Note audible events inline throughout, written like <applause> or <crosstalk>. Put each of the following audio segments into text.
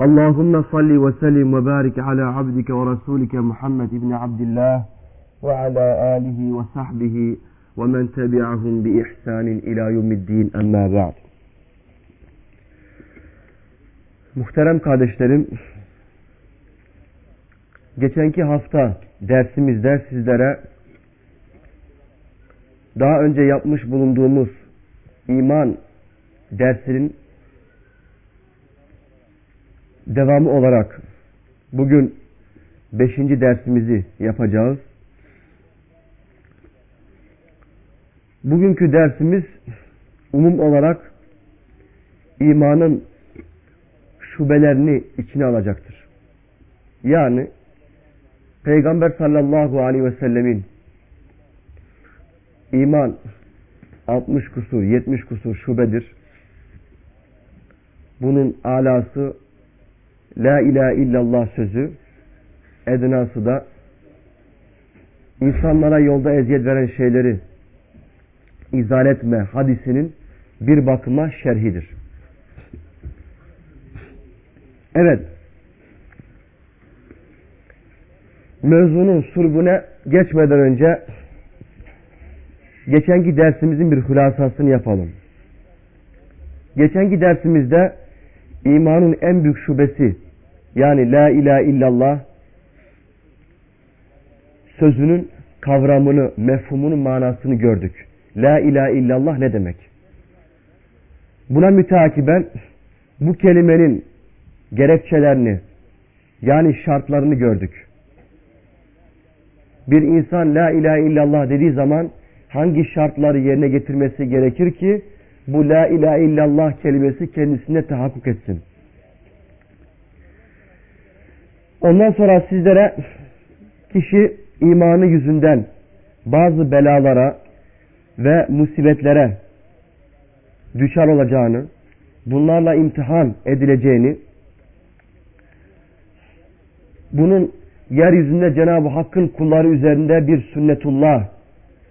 اللهم صل وسلم وبارك على عبدك ورسولك محمد بن عبد الله وعلى آله وصحبه ومن تبعهم بإحسان إلى يوم الدين أما بعد Muhterem kardeşlerim, geçenki hafta dersimizde sizlere daha önce yapmış bulunduğumuz iman dersinin devamı olarak bugün beşinci dersimizi yapacağız. Bugünkü dersimiz umum olarak imanın şubelerini içine alacaktır. Yani Peygamber sallallahu aleyhi ve sellemin iman 60 kusur, 70 kusur şubedir. Bunun alası La ilahe illallah sözü, ednası da insanlara yolda eziyet veren şeyleri izah etme hadisinin bir bakıma şerhidir. Evet. Mevzunun surbuna geçmeden önce geçenki dersimizin bir hülasasını yapalım. Geçenki dersimizde imanın en büyük şubesi yani la ilahe illallah sözünün kavramını, mefhumunu, manasını gördük. La ilahe illallah ne demek? Buna müteakiben bu kelimenin gerekçelerini yani şartlarını gördük. Bir insan la ilahe illallah dediği zaman hangi şartları yerine getirmesi gerekir ki bu la ilahe illallah kelimesi kendisine tahakkuk etsin. Ondan sonra sizlere kişi imanı yüzünden bazı belalara ve musibetlere düşer olacağını, bunlarla imtihan edileceğini, bunun yeryüzünde Cenab-ı Hakk'ın kulları üzerinde bir sünnetullah,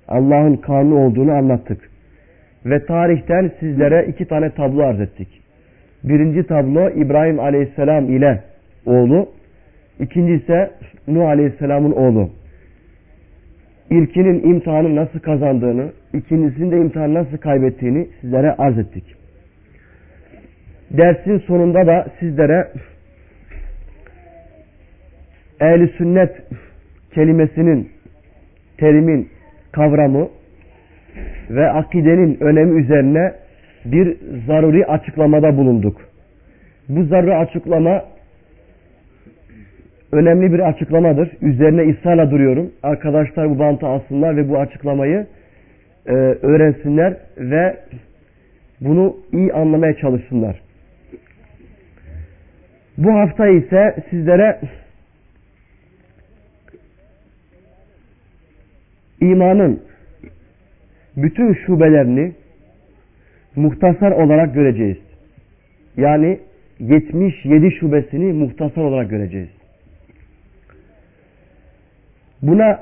Allah'ın kanunu olduğunu anlattık. Ve tarihten sizlere iki tane tablo arz ettik. Birinci tablo İbrahim Aleyhisselam ile oğlu, ikinci ise Nuh Aleyhisselam'ın oğlu. İlkinin imtihanı nasıl kazandığını, ikincisinin de imtihanı nasıl kaybettiğini sizlere arz ettik. Dersin sonunda da sizlere ehli sünnet kelimesinin, terimin kavramı ve akidenin önemi üzerine bir zaruri açıklamada bulunduk. Bu zaruri açıklama önemli bir açıklamadır. Üzerine ısrarla duruyorum. Arkadaşlar bu bantı alsınlar ve bu açıklamayı e, öğrensinler ve bunu iyi anlamaya çalışsınlar. Bu hafta ise sizlere imanın bütün şubelerini muhtasar olarak göreceğiz. Yani 77 şubesini muhtasar olarak göreceğiz. Buna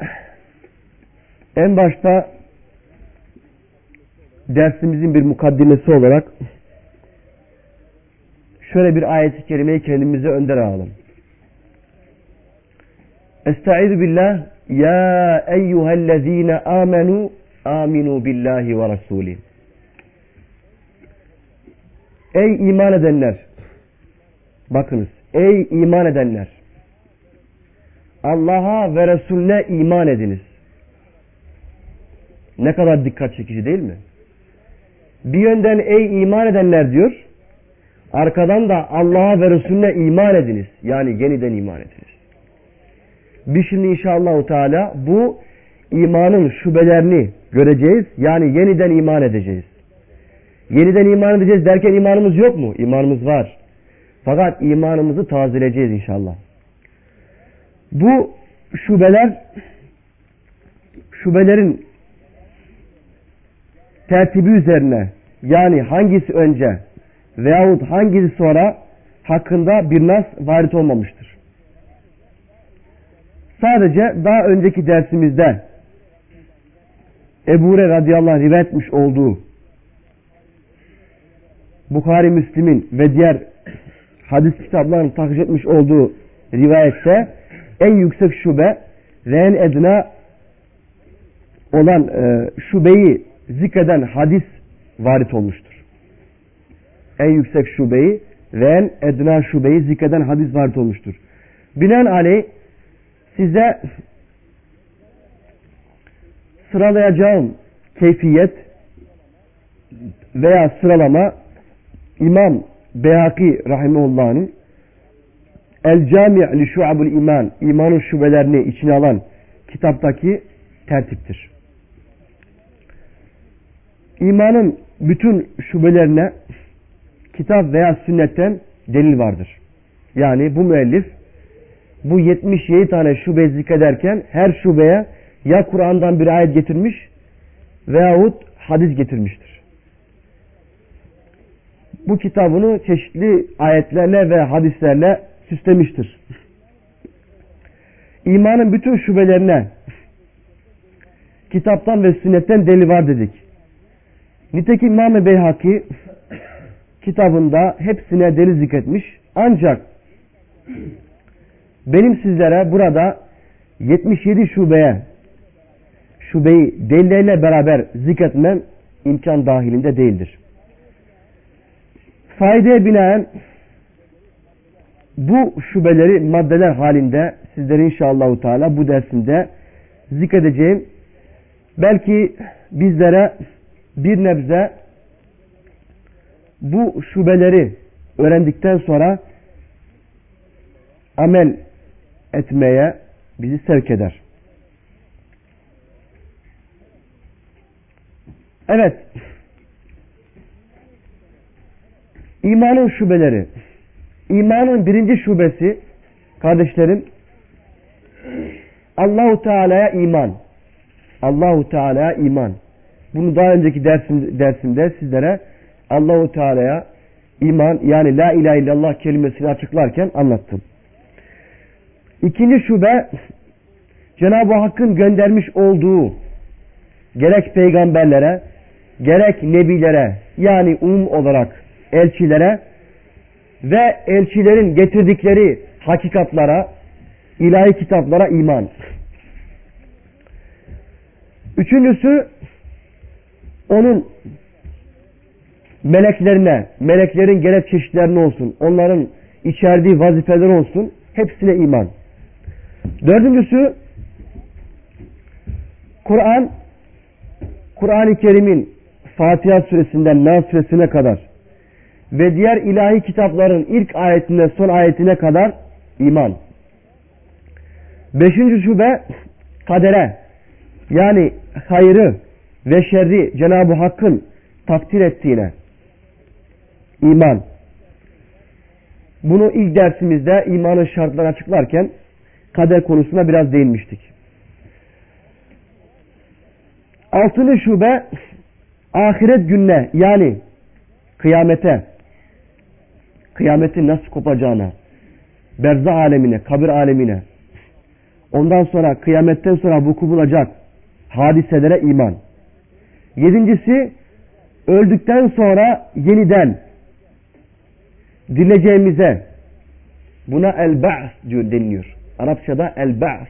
en başta dersimizin bir mukaddimesi olarak şöyle bir ayet-i kerimeyi kendimize önder alalım. Estaizu billah ya eyyühellezine amenu aminu billahi ve rasulih. Ey iman edenler bakınız ey iman edenler Allah'a ve Resulüne iman ediniz. Ne kadar dikkat çekici değil mi? Bir yönden ey iman edenler diyor. Arkadan da Allah'a ve Resulüne iman ediniz. Yani yeniden iman ediniz. Biz şimdi inşallah Teala bu imanın şubelerini göreceğiz. Yani yeniden iman edeceğiz. Yeniden iman edeceğiz derken imanımız yok mu? İmanımız var. Fakat imanımızı tazeleyeceğiz inşallah. Bu şubeler şubelerin tertibi üzerine yani hangisi önce veyahut hangisi sonra hakkında bir nas varit olmamıştır. Sadece daha önceki dersimizde Ebu Hureyre radıyallahu anh rivayet olduğu Bukhari Müslim'in ve diğer hadis kitaplarının takip etmiş olduğu rivayette en yüksek şube ve en edna olan e, şubeyi zikreden hadis varit olmuştur. En yüksek şubeyi ve en edna şubeyi zikreden hadis varit olmuştur. Binaenaleyh size sıralayacağım keyfiyet veya sıralama İmam Beyhaki Rahimullah'ın El Cami' li Şu'abul İman imanın şubelerini içine alan kitaptaki tertiptir. İmanın bütün şubelerine kitap veya sünnetten delil vardır. Yani bu müellif bu 77 tane şube zikrederken her şubeye ya Kur'an'dan bir ayet getirmiş veyahut hadis getirmiştir. Bu kitabını çeşitli ayetlerle ve hadislerle süslemiştir. İmanın bütün şubelerine kitaptan ve sünnetten delil var dedik. Nitekim İmam-ı Beyhaki kitabında hepsine delil zikretmiş. Ancak benim sizlere burada 77 şubeye şubeyi delillerle beraber zikretmem imkan dahilinde değildir. Faydaya binaen bu şubeleri maddeler halinde sizlere inşallah Teala bu dersimde zikredeceğim. Belki bizlere bir nebze bu şubeleri öğrendikten sonra amel etmeye bizi sevk eder. Evet. İmanın şubeleri. İmanın birinci şubesi kardeşlerim Allahu Teala'ya iman. Allahu Teala'ya iman. Bunu daha önceki dersim, dersimde sizlere Allahu Teala'ya iman yani la ilahe illallah kelimesini açıklarken anlattım. İkinci şube Cenab-ı Hakk'ın göndermiş olduğu gerek peygamberlere gerek nebilere yani umum olarak elçilere ve elçilerin getirdikleri hakikatlara, ilahi kitaplara iman. Üçüncüsü onun meleklerine, meleklerin gerek çeşitlerine olsun, onların içerdiği vazifeler olsun, hepsine iman. Dördüncüsü Kur'an Kur'an-ı Kerim'in Fatiha suresinden Nas suresine kadar ve diğer ilahi kitapların ilk ayetine son ayetine kadar iman. Beşinci şube kadere yani hayrı ve şerri Cenab-ı Hakk'ın takdir ettiğine iman. Bunu ilk dersimizde imanın şartlarını açıklarken kader konusuna biraz değinmiştik. Altıncı şube ahiret gününe yani kıyamete kıyametin nasıl kopacağına berzah alemine, kabir alemine ondan sonra kıyametten sonra vuku bulacak hadiselere iman. Yedincisi öldükten sonra yeniden dirileceğimize buna el-ba's deniliyor. Arapçada el-ba's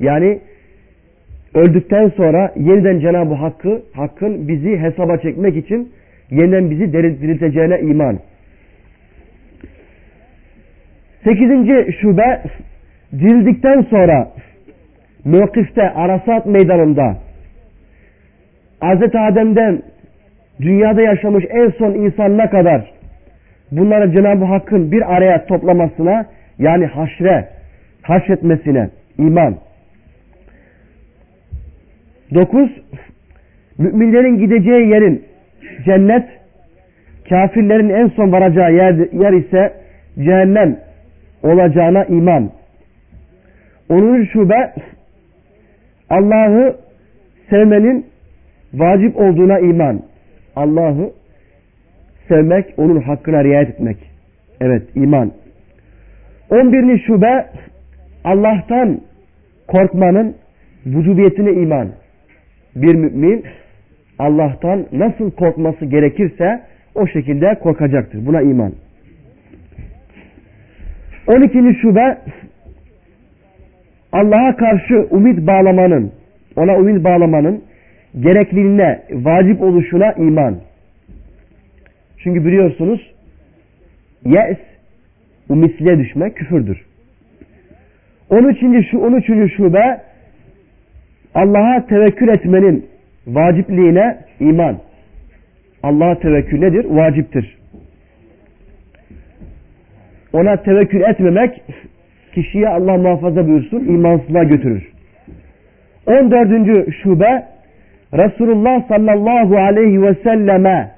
yani öldükten sonra yeniden Cenab-ı Hakk'ı Hakk'ın bizi hesaba çekmek için yeniden bizi dirilteceğine iman. Sekizinci şube dirildikten sonra mevkifte Arasat meydanında Hz. Adem'den dünyada yaşamış en son insanına kadar bunları Cenab-ı Hakk'ın bir araya toplamasına yani haşre, haşretmesine iman. Dokuz, müminlerin gideceği yerin cennet, kafirlerin en son varacağı yer, yer ise cehennem olacağına iman. 10. şube Allah'ı sevmenin vacip olduğuna iman. Allah'ı sevmek, onun hakkına riayet etmek. Evet, iman. 11. şube Allah'tan korkmanın vücubiyetine iman. Bir mümin Allah'tan nasıl korkması gerekirse o şekilde korkacaktır. Buna iman. 12. şube Allah'a karşı umut bağlamanın, ona umut bağlamanın gerekliliğine, vacip oluşuna iman. Çünkü biliyorsunuz yes, umitsizliğe düşmek küfürdür. 13. şu 13. şube Allah'a tevekkül etmenin vacipliğine iman. Allah'a tevekkül nedir? Vaciptir. Ona tevekkül etmemek kişiye Allah muhafaza buyursun imansızlığa götürür. 14. şube Resulullah sallallahu aleyhi ve selleme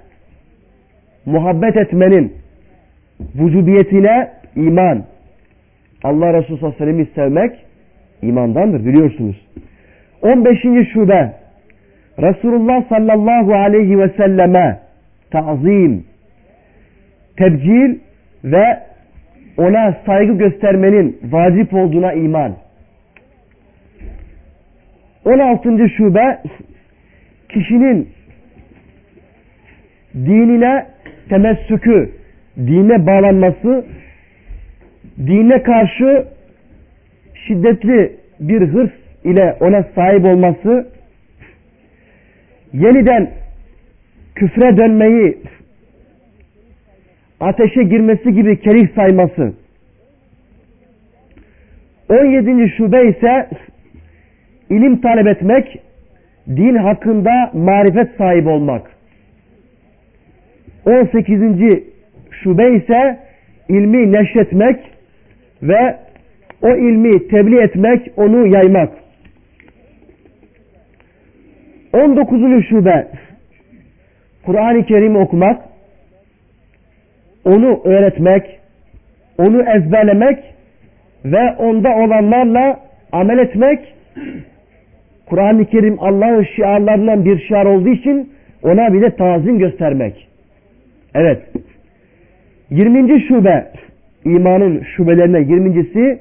muhabbet etmenin vücubiyetine iman. Allah Resulü sallallahu aleyhi ve sellem'i sevmek imandandır biliyorsunuz. 15. şube Resulullah sallallahu aleyhi ve selleme tazim, tebcil ve ona saygı göstermenin vacip olduğuna iman. 16. şube kişinin dinine temessükü, dine bağlanması, dine karşı şiddetli bir hırs ile ona sahip olması, yeniden küfre dönmeyi, ateşe girmesi gibi kerih sayması. 17. şube ise ilim talep etmek, din hakkında marifet sahibi olmak. 18. şube ise ilmi neşretmek ve o ilmi tebliğ etmek, onu yaymak. 19. şube Kur'an-ı Kerim okumak, onu öğretmek, onu ezberlemek ve onda olanlarla amel etmek Kur'an-ı Kerim Allah'ın şiarlarından bir şiar olduğu için ona bir de tazim göstermek. Evet. 20. şube imanın şubelerinden 20.si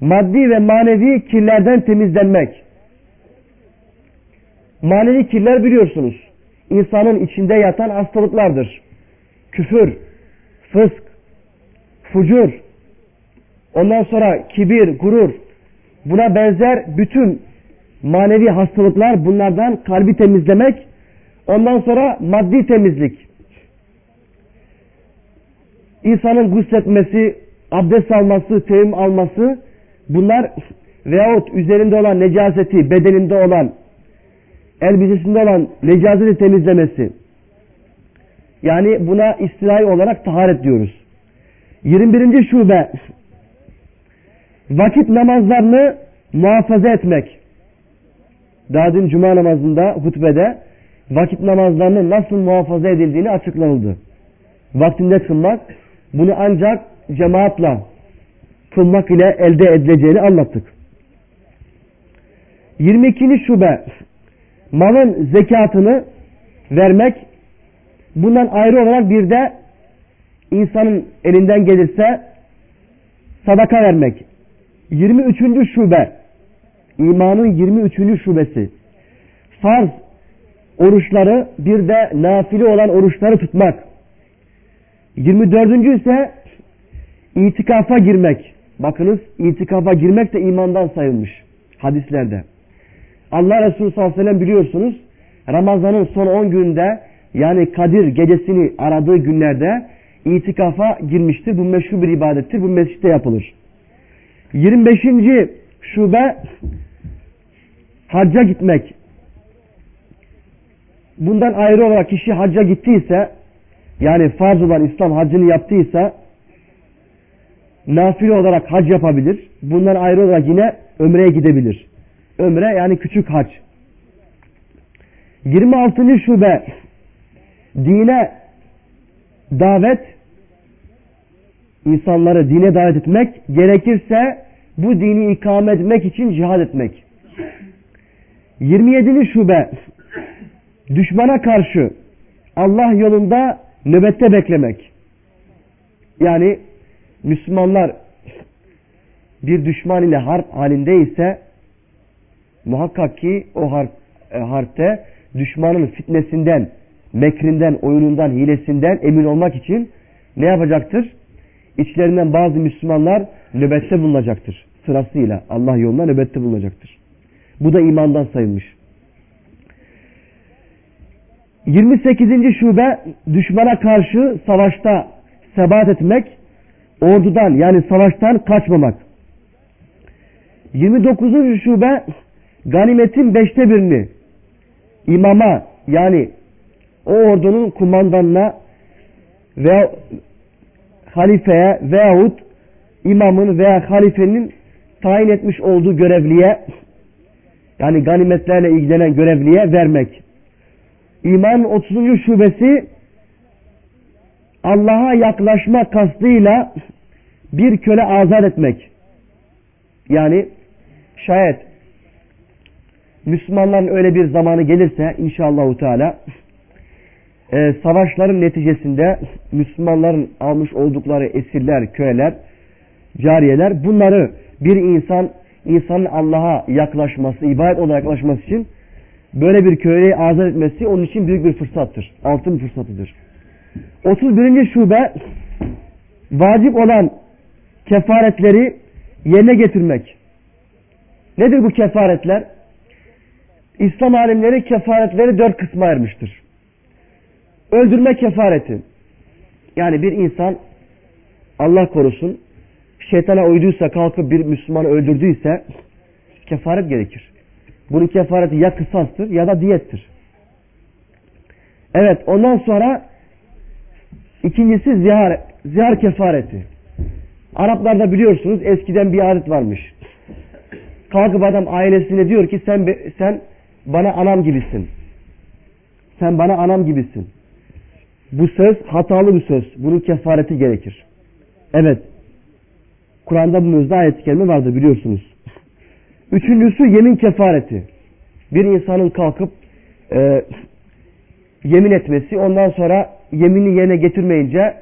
maddi ve manevi kirlerden temizlenmek. Manevi kirler biliyorsunuz. insanın içinde yatan hastalıklardır. Küfür, fısk, fucur, ondan sonra kibir, gurur, buna benzer bütün manevi hastalıklar bunlardan kalbi temizlemek, ondan sonra maddi temizlik. İnsanın gusletmesi, abdest alması, tevim alması bunlar veyahut üzerinde olan necaseti, bedeninde olan elbisesinde olan necaseti temizlemesi. Yani buna istilahi olarak taharet diyoruz. 21. şube vakit namazlarını muhafaza etmek. Daha dün cuma namazında hutbede vakit namazlarının nasıl muhafaza edildiğini açıklanıldı. Vaktinde kılmak bunu ancak cemaatla kılmak ile elde edileceğini anlattık. 22. şube malın zekatını vermek bundan ayrı olarak bir de insanın elinden gelirse sadaka vermek. 23. şube imanın 23. şubesi farz oruçları bir de nafile olan oruçları tutmak. 24. ise itikafa girmek. Bakınız itikafa girmek de imandan sayılmış hadislerde. Allah Resulü sallallahu aleyhi ve sellem biliyorsunuz Ramazan'ın son 10 günde yani Kadir gecesini aradığı günlerde itikafa girmiştir. Bu meşhur bir ibadettir. Bu mescitte yapılır. 25. şube hacca gitmek. Bundan ayrı olarak kişi hacca gittiyse yani farz olan İslam haccını yaptıysa nafile olarak hac yapabilir. Bundan ayrı olarak yine ömreye gidebilir. Ömre yani küçük hac. 26. şube dine davet insanları dine davet etmek gerekirse bu dini ikame etmek için cihad etmek. 27. şube düşmana karşı Allah yolunda nöbette beklemek. Yani Müslümanlar bir düşman ile harp halindeyse muhakkak ki o harp, e, harpte düşmanın fitnesinden, mekrinden, oyunundan, hilesinden emin olmak için ne yapacaktır? İçlerinden bazı Müslümanlar nöbette bulunacaktır. Sırasıyla Allah yolunda nöbette bulunacaktır. Bu da imandan sayılmış. 28. şube düşmana karşı savaşta sebat etmek, ordudan yani savaştan kaçmamak. 29. şube ganimetin beşte birini imama yani o ordunun kumandanına veya halifeye veyahut imamın veya halifenin tayin etmiş olduğu görevliye yani ganimetlerle ilgilenen görevliye vermek. İman 30. şubesi Allah'a yaklaşma kastıyla bir köle azat etmek. Yani şayet Müslümanların öyle bir zamanı gelirse inşallahu teala e, savaşların neticesinde Müslümanların almış oldukları esirler, köleler, cariyeler bunları bir insan insanın Allah'a yaklaşması, ibadet olarak yaklaşması için böyle bir köleyi azat etmesi onun için büyük bir fırsattır. Altın fırsatıdır. 31. şube vacip olan kefaretleri yerine getirmek. Nedir bu kefaretler? İslam alimleri kefaretleri dört kısma ayırmıştır. Öldürme kefareti. Yani bir insan Allah korusun şeytana uyduysa kalkıp bir Müslümanı öldürdüyse kefaret gerekir. Bunun kefareti ya kısastır ya da diyettir. Evet ondan sonra ikincisi zihar, zihar kefareti. Araplarda biliyorsunuz eskiden bir adet varmış. Kalkıp adam ailesine diyor ki sen sen bana anam gibisin. Sen bana anam gibisin. Bu söz hatalı bir söz. Bunun kefareti gerekir. Evet. Kur'an'da bu mevzuda ayet-i kerime vardır biliyorsunuz. Üçüncüsü yemin kefareti. Bir insanın kalkıp e, yemin etmesi ondan sonra yemini yerine getirmeyince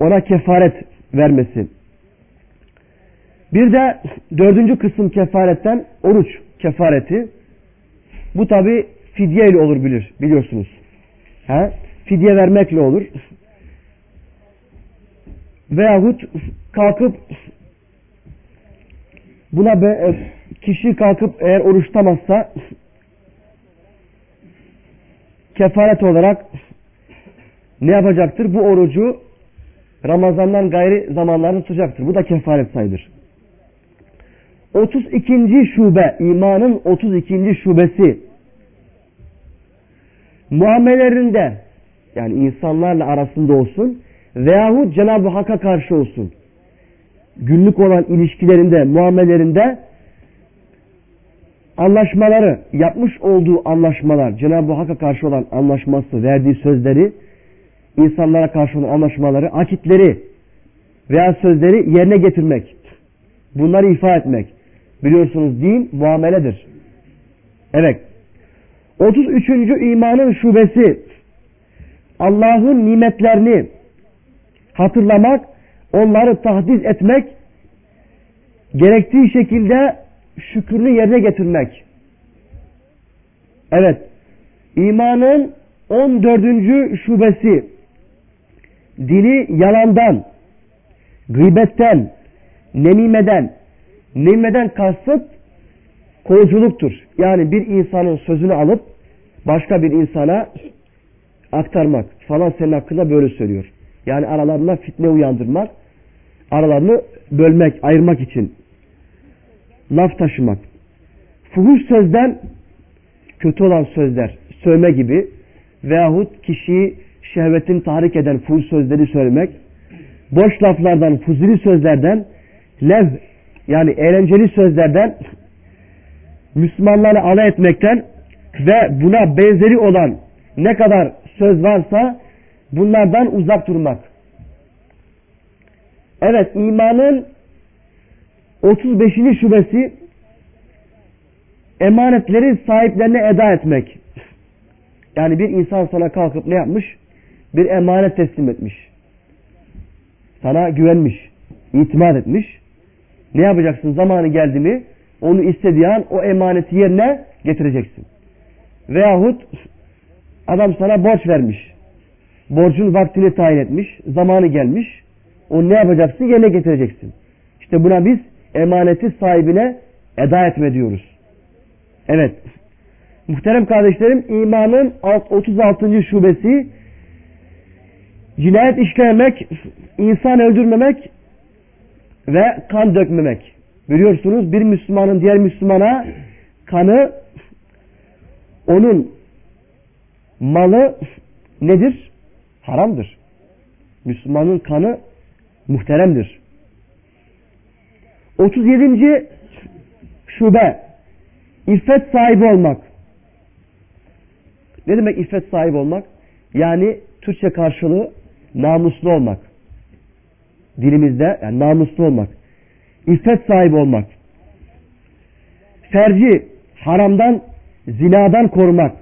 ona kefaret vermesi. Bir de dördüncü kısım kefaretten oruç kefareti. Bu tabi fidye ile olur bilir, biliyorsunuz. He? Fidye vermekle olur. Veyahut kalkıp buna be, e, kişi kalkıp eğer oruç tutamazsa kefaret olarak ne yapacaktır? Bu orucu Ramazan'dan gayri zamanlarını tutacaktır. Bu da kefaret sayılır. 32. şube, imanın 32. şubesi muamelerinde yani insanlarla arasında olsun veyahut Cenab-ı Hakk'a karşı olsun günlük olan ilişkilerinde, muamelerinde anlaşmaları, yapmış olduğu anlaşmalar, Cenab-ı Hakk'a karşı olan anlaşması, verdiği sözleri, insanlara karşı olan anlaşmaları, akitleri veya sözleri yerine getirmek. Bunları ifa etmek. Biliyorsunuz din muameledir. Evet. 33. imanın şubesi Allah'ın nimetlerini hatırlamak, onları tahdis etmek, gerektiği şekilde şükrünü yerine getirmek. Evet. İmanın 14. şubesi dili yalandan, gıybetten, nemimeden, nemimeden kasıt koyuculuktur. Yani bir insanın sözünü alıp başka bir insana aktarmak. Falan senin hakkında böyle söylüyor. Yani aralarında fitne uyandırmak, aralarını bölmek, ayırmak için laf taşımak. Fuhuş sözden kötü olan sözler, sövme gibi veyahut kişiyi şehvetin tahrik eden fuhuş sözleri söylemek, boş laflardan, fuzuli sözlerden, lev yani eğlenceli sözlerden Müslümanlarla alay etmekten ve buna benzeri olan ne kadar söz varsa bunlardan uzak durmak. Evet imanın 35. şubesi emanetleri sahiplerine eda etmek. Yani bir insan sana kalkıp ne yapmış? Bir emanet teslim etmiş. Sana güvenmiş, itimat etmiş. Ne yapacaksın? Zamanı geldi mi onu istediği an o emaneti yerine getireceksin. Veyahut adam sana borç vermiş. Borcun vaktini tayin etmiş. Zamanı gelmiş. Onu ne yapacaksın? Yerine getireceksin. İşte buna biz emaneti sahibine eda etme diyoruz. Evet. Muhterem kardeşlerim imanın 36. şubesi cinayet işlememek, insan öldürmemek ve kan dökmemek. Biliyorsunuz bir Müslümanın diğer Müslümana kanı onun malı nedir? Haramdır. Müslümanın kanı muhteremdir. 37. şube İffet sahibi olmak. Ne demek iffet sahibi olmak? Yani Türkçe karşılığı namuslu olmak. Dilimizde yani namuslu olmak. İffet sahibi olmak. Ferci haramdan, zinadan korumak.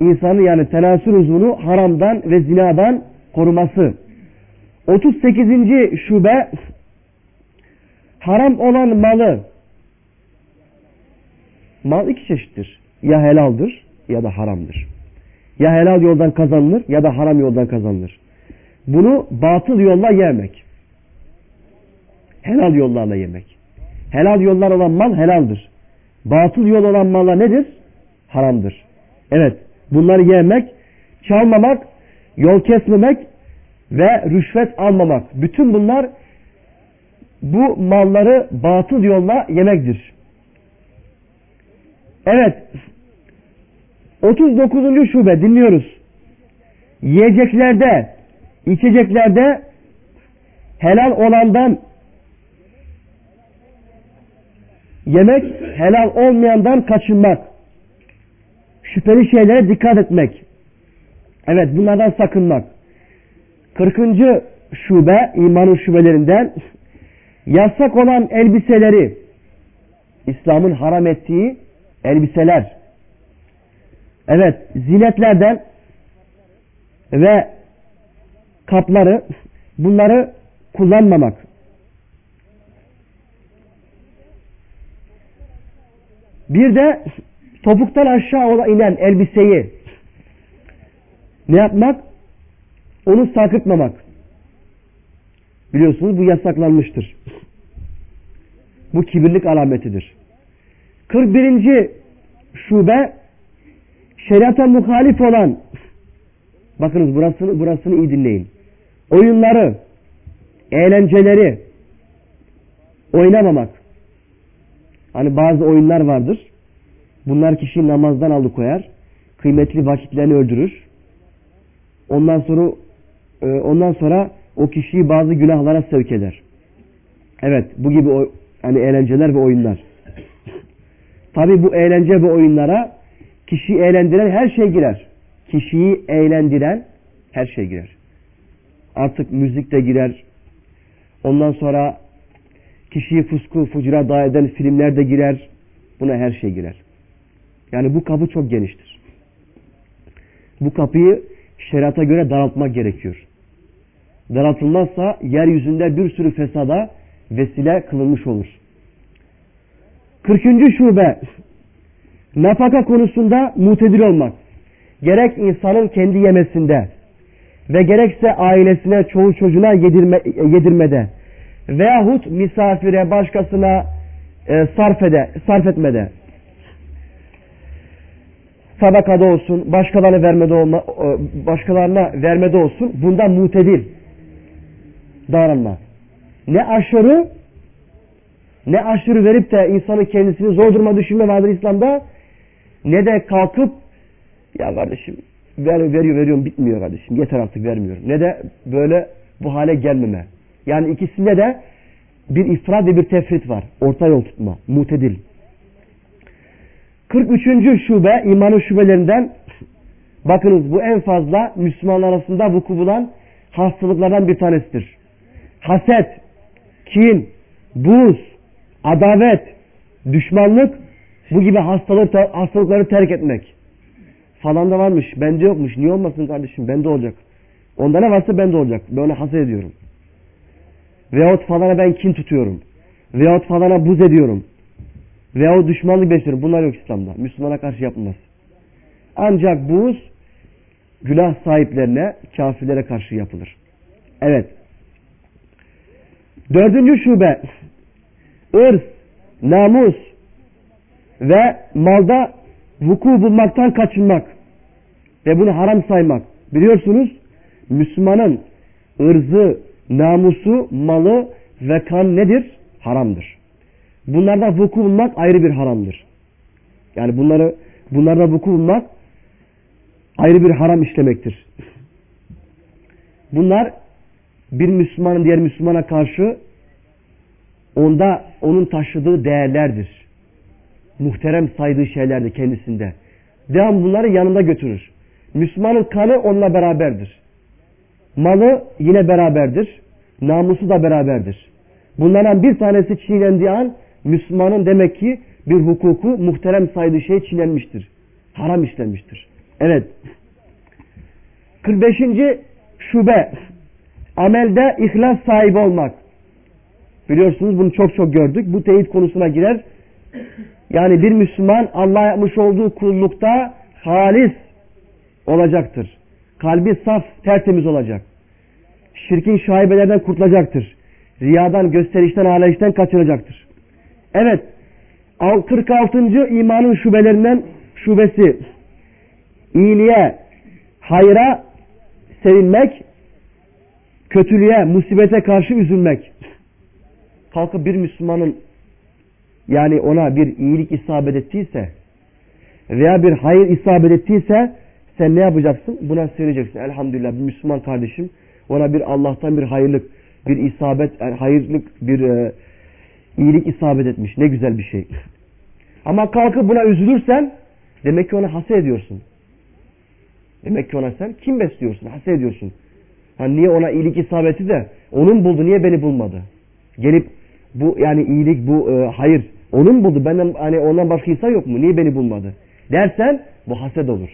İnsanı yani tenasül uzvunu haramdan ve zinadan koruması. 38. şube haram olan malı mal iki çeşittir. Ya helaldir ya da haramdır. Ya helal yoldan kazanılır ya da haram yoldan kazanılır. Bunu batıl yolla yemek. Helal yollarla yemek. Helal yollar olan mal helaldir. Batıl yol olan mallar nedir? Haramdır. Evet. Bunları yemek, çalmamak, yol kesmemek ve rüşvet almamak. Bütün bunlar bu malları batıl yolla yemektir. Evet. 39. şube dinliyoruz. Yiyeceklerde, içeceklerde helal olandan yemek, helal olmayandan kaçınmak. Şüpheli şeylere dikkat etmek. Evet bunlardan sakınmak. 40. şube imanın şubelerinden yasak olan elbiseleri İslam'ın haram ettiği elbiseler evet zinetlerden ve kapları bunları kullanmamak. Bir de topuktan aşağı inen elbiseyi ne yapmak? Onu sarkıtmamak. Biliyorsunuz bu yasaklanmıştır. Bu kibirlik alametidir. 41. şube şeriata muhalif olan bakınız burasını, burasını iyi dinleyin. Oyunları, eğlenceleri oynamamak. Hani bazı oyunlar vardır. Bunlar kişiyi namazdan alıkoyar. Kıymetli vakitlerini öldürür. Ondan sonra e, ondan sonra o kişiyi bazı günahlara sevk eder. Evet bu gibi o, yani eğlenceler ve oyunlar. Tabi bu eğlence ve oyunlara kişiyi eğlendiren her şey girer. Kişiyi eğlendiren her şey girer. Artık müzik de girer. Ondan sonra kişiyi fusku fucura dair eden filmler de girer. Buna her şey girer. Yani bu kapı çok geniştir. Bu kapıyı şeriata göre daraltmak gerekiyor. Daraltılmazsa yeryüzünde bir sürü fesada vesile kılınmış olur. 40. şube nafaka konusunda mutedil olmak. Gerek insanın kendi yemesinde ve gerekse ailesine, çoğu çocuğuna yedirme, yedirmede veyahut misafire, başkasına e, sarf, ede, sarf etmede sadakada olsun, başkalarına vermede olma, başkalarına vermede olsun bundan mutedil davranma. Ne aşırı ne aşırı verip de insanın kendisini zor duruma düşürme vardır İslam'da ne de kalkıp ya kardeşim ver, veriyor veriyorum bitmiyor kardeşim yeter artık vermiyorum. Ne de böyle bu hale gelmeme. Yani ikisinde de bir ifrat ve bir tefrit var. Orta yol tutma. Mutedil. 43. şube imanın şubelerinden bakınız bu en fazla Müslümanlar arasında vuku bulan hastalıklardan bir tanesidir. Haset, kin, buz, adavet, düşmanlık bu gibi hastalık, hastalıkları terk etmek. Falan da varmış. Bende yokmuş. Niye olmasın kardeşim? Bende olacak. Onda ne varsa bende olacak. Onu haset ediyorum. Veyahut falana ben kin tutuyorum. Veyahut falana buz ediyorum. Veyahut düşmanlık besliyorum. Bunlar yok İslam'da. Müslümana karşı yapılmaz. Ancak buz günah sahiplerine, kafirlere karşı yapılır. Evet. Dördüncü şube ırz, namus ve malda vuku bulmaktan kaçınmak ve bunu haram saymak. Biliyorsunuz Müslümanın ırzı, namusu, malı ve kan nedir? Haramdır. Bunlarda vuku bulmak ayrı bir haramdır. Yani bunları bunlarda vuku bulmak ayrı bir haram işlemektir. Bunlar bir Müslümanın diğer Müslümana karşı onda onun taşıdığı değerlerdir. Muhterem saydığı şeylerdir kendisinde. Devam bunları yanında götürür. Müslümanın kanı onunla beraberdir. Malı yine beraberdir. Namusu da beraberdir. Bunlardan bir tanesi çiğnendiği an Müslümanın demek ki bir hukuku muhterem saydığı şey çiğnenmiştir. Haram işlenmiştir. Evet. 45. şube amelde ihlas sahibi olmak. Biliyorsunuz bunu çok çok gördük. Bu teyit konusuna girer. Yani bir Müslüman Allah yapmış olduğu kullukta halis olacaktır. Kalbi saf, tertemiz olacak. Şirkin şaibelerden kurtulacaktır. Riyadan, gösterişten, alayıştan kaçınacaktır. Evet, 46. imanın şubelerinden şubesi iyiliğe, hayra sevinmek, kötülüğe, musibete karşı üzülmek. Kalkıp bir Müslümanın yani ona bir iyilik isabet ettiyse veya bir hayır isabet ettiyse sen ne yapacaksın? Buna söyleyeceksin. Elhamdülillah bir Müslüman kardeşim ona bir Allah'tan bir hayırlık, bir isabet, yani hayırlık, bir e, iyilik isabet etmiş. Ne güzel bir şey. <laughs> Ama kalkıp buna üzülürsen demek ki ona haset ediyorsun. Demek ki ona sen kim besliyorsun? Haset ediyorsun. Hani niye ona iyilik isabeti de onun buldu niye beni bulmadı? Gelip bu yani iyilik bu e, hayır onun buldu benden hani ondan başka insan yok mu? Niye beni bulmadı? Dersen bu haset olur.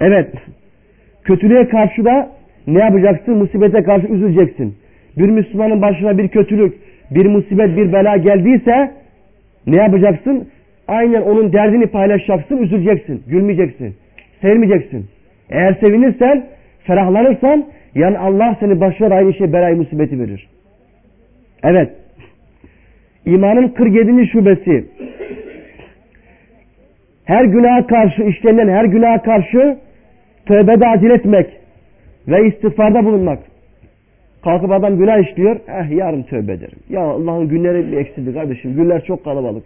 Evet. Kötülüğe karşı da ne yapacaksın? Musibete karşı üzüleceksin. Bir Müslümanın başına bir kötülük, bir musibet, bir bela geldiyse ne yapacaksın? Aynen onun derdini paylaşacaksın, üzüleceksin, gülmeyeceksin, sevmeyeceksin. Eğer sevinirsen, ferahlanırsan yani Allah seni başına aynı şey belayı musibeti verir. Evet. İmanın 47. şubesi. Her günaha karşı işlenen her günaha karşı tövbede acil etmek ve istiğfarda bulunmak. Kalkıp adam günah işliyor. Eh yarın tövbe ederim. Ya Allah'ın günleri mi eksildi kardeşim? Günler çok kalabalık.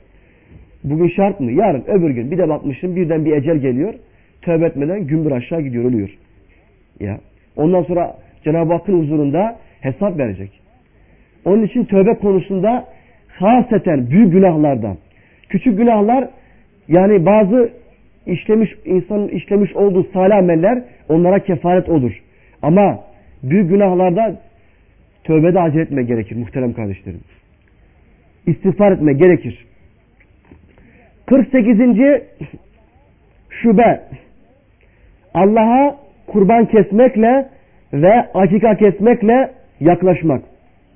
Bugün şart mı? Yarın öbür gün. Bir de bakmışım birden bir ecel geliyor. Tövbe etmeden gümbür aşağı gidiyor ölüyor. Ya. Ondan sonra Cenab-ı Hakk'ın huzurunda hesap verecek. Onun için tövbe konusunda haseten büyük günahlardan. Küçük günahlar yani bazı işlemiş insanın işlemiş olduğu salih ameller onlara kefaret olur. Ama büyük günahlarda tövbede acele etme gerekir muhterem kardeşlerim. İstiğfar etme gerekir. 48. şube Allah'a kurban kesmekle ve akika kesmekle yaklaşmak.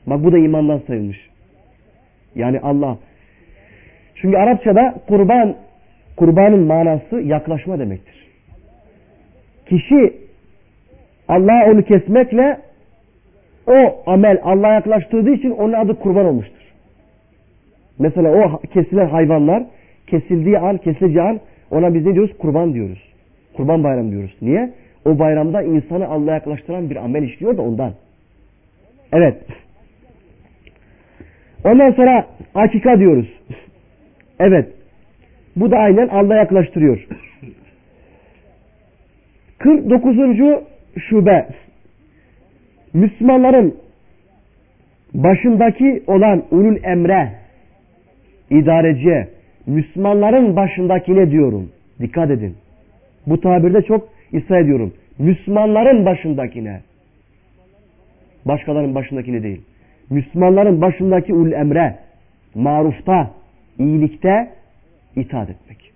Bak bu da imandan sayılmış. Yani Allah. Çünkü Arapçada kurban kurbanın manası yaklaşma demektir. Kişi Allah'a onu kesmekle o amel Allah'a yaklaştırdığı için onun adı kurban olmuştur. Mesela o kesilen hayvanlar kesildiği an, kesileceği an ona biz ne diyoruz? Kurban diyoruz. Kurban bayramı diyoruz. Niye? O bayramda insanı Allah'a yaklaştıran bir amel işliyor da ondan. Evet. Ondan sonra akika diyoruz. <laughs> Evet. Bu da aynen Allah'a yaklaştırıyor. <laughs> 49. şube Müslümanların başındaki olan ulul emre idareciye Müslümanların başındaki ne diyorum? Dikkat edin. Bu tabirde çok ısrar ediyorum. Müslümanların başındakine. Başkalarının başındakine değil. Müslümanların başındaki ul emre marufta, iyilikte itaat etmek.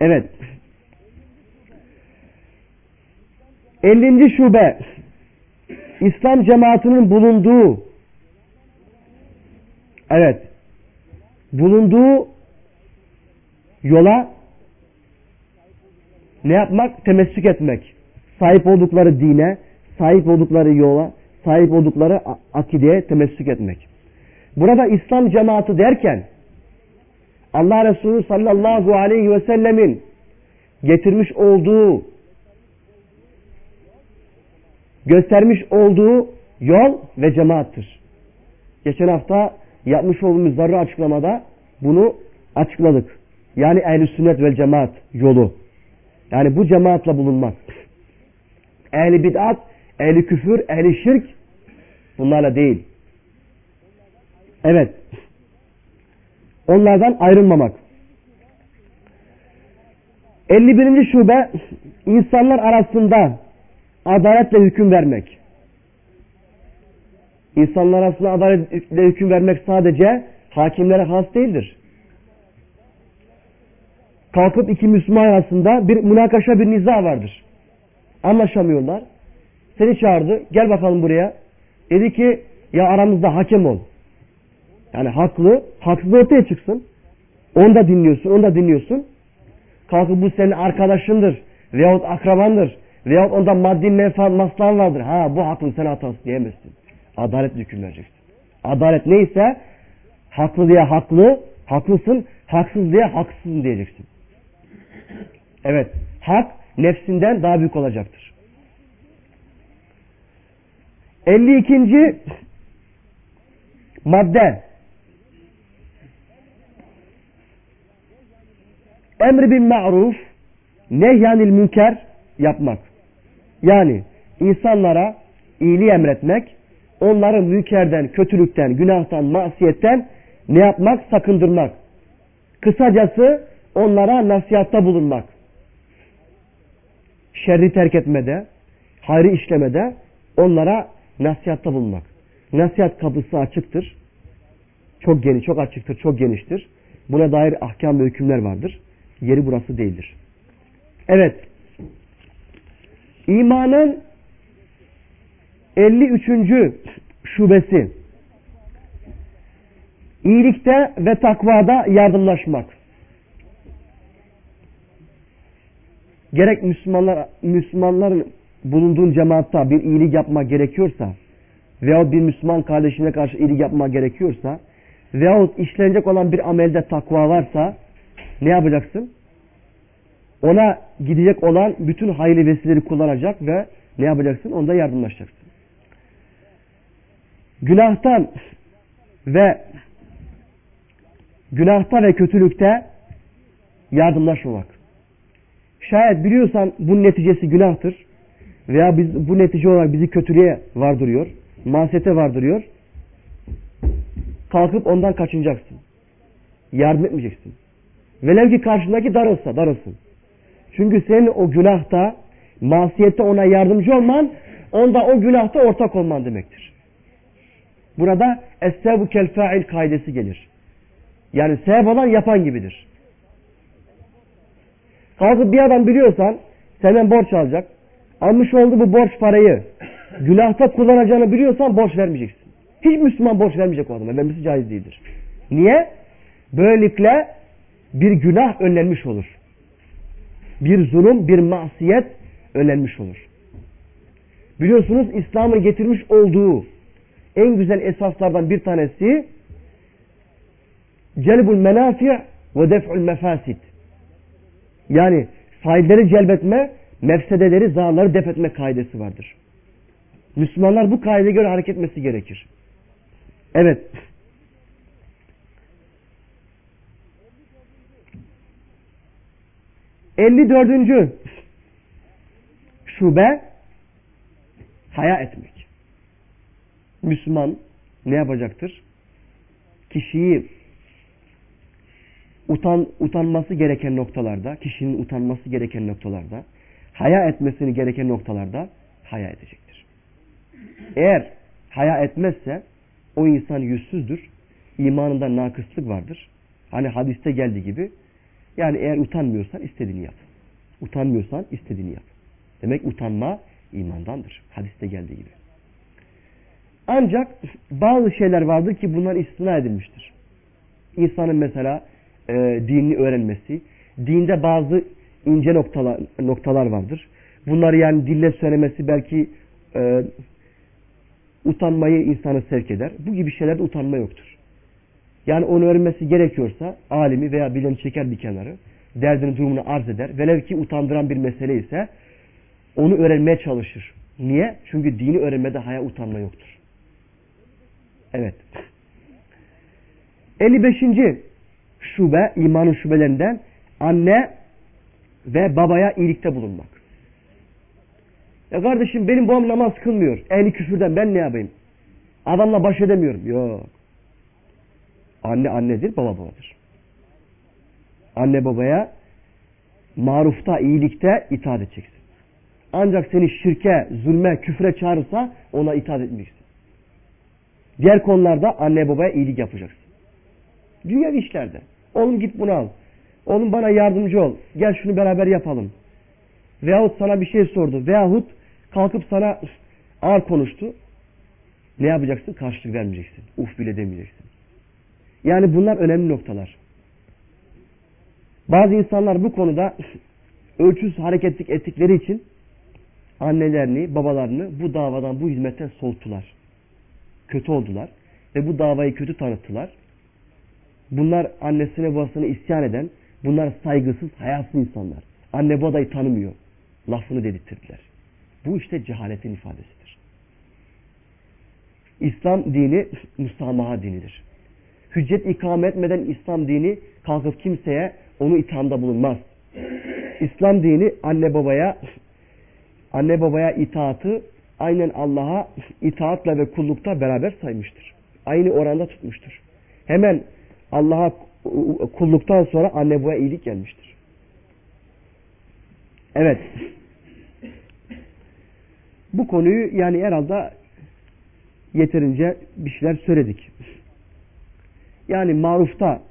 Evet. 50. şube İslam cemaatinin bulunduğu evet bulunduğu yola ne yapmak? Temessük etmek. Sahip oldukları dine, sahip oldukları yola, sahip oldukları akideye temessük etmek. Burada İslam cemaati derken Allah Resulü sallallahu aleyhi ve sellemin getirmiş olduğu göstermiş olduğu yol ve cemaattir. Geçen hafta yapmış olduğumuz zarrı açıklamada bunu açıkladık. Yani ehl sünnet ve cemaat yolu. Yani bu cemaatla bulunmak. Ehli bid'at, ehli küfür, ehli şirk bunlarla değil. Evet. Onlardan ayrılmamak. 51. şube insanlar arasında adaletle hüküm vermek. İnsanlar arasında adaletle hüküm vermek sadece hakimlere has değildir. Kalkıp iki Müslüman arasında bir münakaşa bir niza vardır. Anlaşamıyorlar. Seni çağırdı. Gel bakalım buraya. Dedi ki ya aramızda hakem ol. Yani haklı, haksız ortaya çıksın. Onu da dinliyorsun, onu da dinliyorsun. Kalkıp bu senin arkadaşındır veyahut akrabandır veyahut onda maddi menfaat maslahan vardır. Ha bu haklı sen hatasın diyemezsin. Adalet hüküm vereceksin. Adalet neyse haklı diye haklı, haklısın, haksız diye haksızsın diyeceksin. Evet, hak nefsinden daha büyük olacaktır. 52. madde emri bin ma'ruf nehyanil münker yapmak. Yani insanlara iyiliği emretmek, onları münkerden, kötülükten, günahtan, masiyetten ne yapmak? Sakındırmak. Kısacası onlara nasihatta bulunmak. Şerri terk etmede, hayrı işlemede onlara nasihatta bulunmak. Nasihat kapısı açıktır. Çok geniş, çok açıktır, çok geniştir. Buna dair ahkam ve hükümler vardır. Yeri burası değildir. Evet. İmanın 53. şubesi. İyilikte ve takvada yardımlaşmak. Gerek Müslümanlar Müslümanların bulunduğun cemaatta bir iyilik yapmak gerekiyorsa veyahut bir Müslüman kardeşine karşı iyilik yapmak gerekiyorsa veyahut işlenecek olan bir amelde takva varsa ne yapacaksın? Ona gidecek olan bütün hayırlı vesileleri kullanacak ve ne yapacaksın? Onda yardımlaşacaksın. Günahtan ve günahta ve kötülükte yardımlaşmamak. Şayet biliyorsan bunun neticesi günahtır veya biz, bu netice olarak bizi kötülüğe vardırıyor, masiyete vardırıyor. Kalkıp ondan kaçınacaksın. Yardım etmeyeceksin. Velev ki karşındaki dar olsa, dar olsun. Çünkü senin o günahta, masiyette ona yardımcı olman, onda o günahta ortak olman demektir. Burada es-sebu kel fa'il kaidesi gelir. Yani sebep olan yapan gibidir. Kalkıp bir adam biliyorsan senden borç alacak. Almış olduğu bu borç parayı günahta kullanacağını biliyorsan borç vermeyeceksin. Hiç Müslüman borç vermeyecek o adama. Vermesi caiz değildir. Niye? Böylelikle bir günah önlenmiş olur. Bir zulüm, bir masiyet önlenmiş olur. Biliyorsunuz İslam'ın getirmiş olduğu en güzel esaslardan bir tanesi celbul menafi' ve def'ul mefasid. Yani faydaları celbetme, mefsedeleri, zararları def etme kaidesi vardır. Müslümanlar bu kaideye göre hareket etmesi gerekir. Evet. Elli dördüncü şube haya etmek. Müslüman ne yapacaktır? Kişiyi utan, utanması gereken noktalarda, kişinin utanması gereken noktalarda, haya etmesini gereken noktalarda haya edecektir. Eğer haya etmezse o insan yüzsüzdür. imanında nakıslık vardır. Hani hadiste geldiği gibi. Yani eğer utanmıyorsan istediğini yap. Utanmıyorsan istediğini yap. Demek utanma imandandır. Hadiste geldiği gibi. Ancak bazı şeyler vardır ki bunlar istina edilmiştir. İnsanın mesela e, dinini öğrenmesi, dinde bazı ince noktalar, noktalar vardır. Bunları yani dille söylemesi belki e, utanmayı insanı sevk eder. Bu gibi şeylerde utanma yoktur. Yani onu öğrenmesi gerekiyorsa alimi veya bileni çeker bir kenarı, derdini durumunu arz eder. Velev ki utandıran bir mesele ise onu öğrenmeye çalışır. Niye? Çünkü dini öğrenmede haya utanma yoktur. Evet. 55. şube, imanın şubelerinden anne ve babaya iyilikte bulunmak. Ya kardeşim benim babam namaz kılmıyor. Ehli küfürden ben ne yapayım? Adamla baş edemiyorum. Yok. Anne annedir, baba babadır. Anne babaya marufta, iyilikte itaat edeceksin. Ancak seni şirke, zulme, küfre çağırırsa ona itaat etmeyeceksin. Diğer konularda anne babaya iyilik yapacaksın. Dünya işlerde. Oğlum git bunu al. Oğlum bana yardımcı ol. Gel şunu beraber yapalım. Veyahut sana bir şey sordu. Veyahut kalkıp sana ağır konuştu. Ne yapacaksın? Karşılık vermeyeceksin. Uf bile demeyeceksin. Yani bunlar önemli noktalar. Bazı insanlar bu konuda ölçüsüz hareketlik ettikleri için annelerini, babalarını bu davadan, bu hizmetten soğuttular. Kötü oldular ve bu davayı kötü tanıttılar. Bunlar annesine babasına isyan eden, bunlar saygısız, hayasız insanlar. Anne babayı tanımıyor. Lafını dedirttirdiler. Bu işte cehaletin ifadesidir. İslam dini musamaha dinidir. Hüccet ikame etmeden İslam dini kalkıp kimseye onu ithamda bulunmaz. İslam dini anne babaya anne babaya itaatı aynen Allah'a itaatla ve kullukta beraber saymıştır. Aynı oranda tutmuştur. Hemen Allah'a kulluktan sonra anne babaya iyilik gelmiştir. Evet. Bu konuyu yani herhalde yeterince bir şeyler söyledik. Yani marufta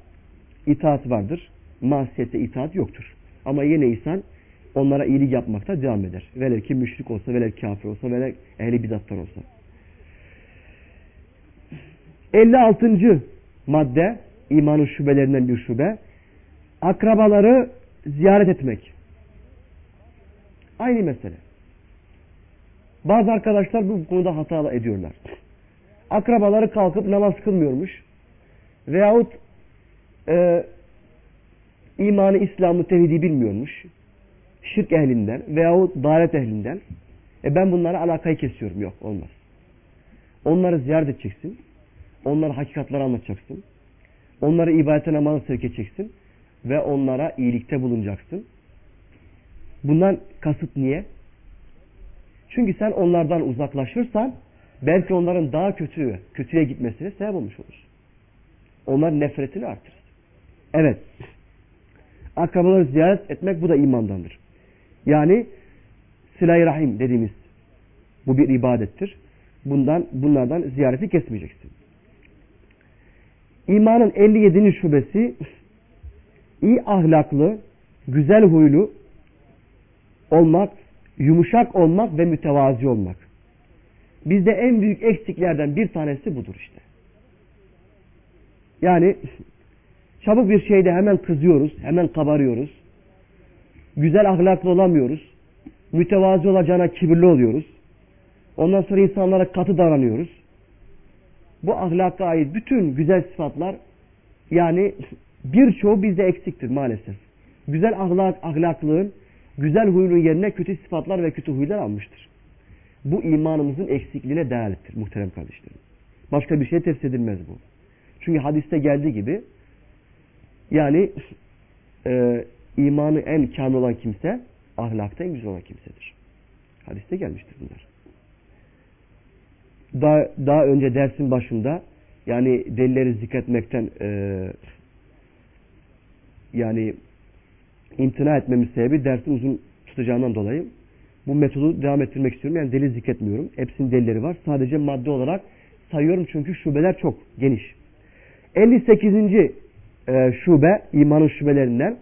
itaat vardır. Masiyette itaat yoktur. Ama yine insan onlara iyilik yapmakta devam eder. Velev ki müşrik olsa, velev kafir olsa, velev ehli bidattan olsa. 56. madde imanın şubelerinden bir şube. Akrabaları ziyaret etmek. Aynı mesele. Bazı arkadaşlar bu konuda hata ediyorlar. Akrabaları kalkıp namaz kılmıyormuş. Veyahut e, imanı, İslam'ı, tevhidi bilmiyormuş. Şirk ehlinden veyahut davet ehlinden. E ben bunlara alakayı kesiyorum. Yok olmaz. Onları ziyaret edeceksin. Onlara hakikatleri anlatacaksın. Onları ibadete namaza sevk edeceksin. Ve onlara iyilikte bulunacaksın. Bundan kasıt niye? Çünkü sen onlardan uzaklaşırsan belki onların daha kötü, kötüye gitmesine sebep olmuş olur. Onlar nefretini artırır. Evet. Akrabaları ziyaret etmek bu da imandandır. Yani silah rahim dediğimiz bu bir ibadettir. Bundan bunlardan ziyareti kesmeyeceksin. İmanın 57. şubesi iyi ahlaklı, güzel huylu olmak, yumuşak olmak ve mütevazi olmak. Bizde en büyük eksiklerden bir tanesi budur işte. Yani çabuk bir şeyde hemen kızıyoruz, hemen kabarıyoruz. Güzel ahlaklı olamıyoruz. Mütevazi olacağına kibirli oluyoruz. Ondan sonra insanlara katı davranıyoruz. Bu ahlaka ait bütün güzel sıfatlar yani birçoğu bizde eksiktir maalesef. Güzel ahlak, ahlaklığın, güzel huyunun yerine kötü sıfatlar ve kötü huylar almıştır. Bu imanımızın eksikliğine delalettir muhterem kardeşlerim. Başka bir şey tefsir edilmez bu. Çünkü hadiste geldiği gibi yani e, imanı en kamil olan kimse ahlakta en güzel olan kimsedir. Hadiste gelmiştir bunlar. Daha, daha önce dersin başında yani delilleri zikretmekten e, yani imtina etmemin sebebi dersin uzun tutacağından dolayı bu metodu devam ettirmek istiyorum. Yani delil zikretmiyorum. Hepsinin delilleri var. Sadece madde olarak sayıyorum çünkü şubeler çok geniş. 58. E, şube imanın şubelerinden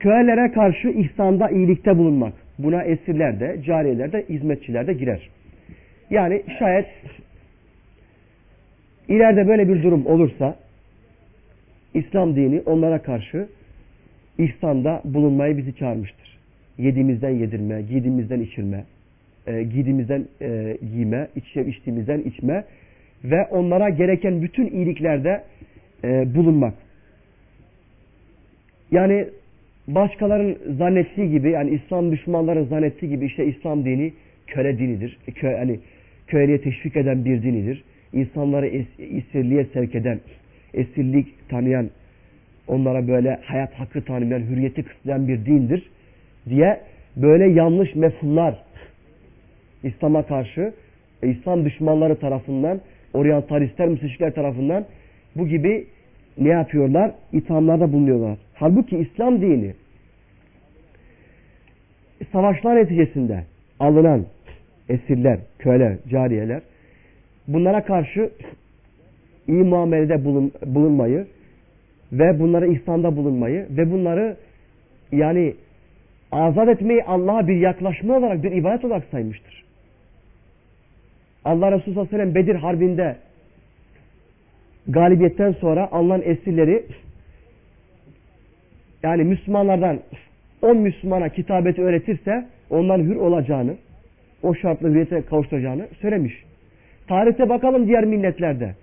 kölelere karşı ihsanda, iyilikte bulunmak. Buna esirler de, cariyeler de, hizmetçiler de girer. Yani şayet ileride böyle bir durum olursa İslam dini onlara karşı ihsanda bulunmayı bizi çağırmıştır. Yediğimizden yedirme, giydiğimizden içirme, e, giydiğimizden e, giyme, içe, içtiğimizden içme ve onlara gereken bütün iyiliklerde e, bulunmak. Yani başkaların zannettiği gibi yani İslam düşmanların zannettiği gibi işte İslam dini köle dinidir. Kö, yani köleliğe teşvik eden bir dinidir. İnsanları es, esirliğe sevk eden, esirlik tanıyan, onlara böyle hayat hakkı tanımayan, hürriyeti kısıtlayan bir dindir diye böyle yanlış mefhumlar İslam'a karşı e, İslam düşmanları tarafından, oryantalistler, müsteşrikler tarafından bu gibi ne yapıyorlar? İthamlarda bulunuyorlar. Halbuki İslam dini savaşlar neticesinde alınan esirler, köleler, cariyeler bunlara karşı iyi muamelede bulun, bulunmayı ve bunlara ihsanda bulunmayı ve bunları yani azat etmeyi Allah'a bir yaklaşma olarak bir ibadet olarak saymıştır. Allah Resulü sallallahu aleyhi ve sellem Bedir Harbi'nde galibiyetten sonra alınan esirleri yani Müslümanlardan 10 Müslümana kitabeti öğretirse onların hür olacağını, o şartla hürriyete kavuşturacağını söylemiş. Tarihte bakalım diğer milletlerde.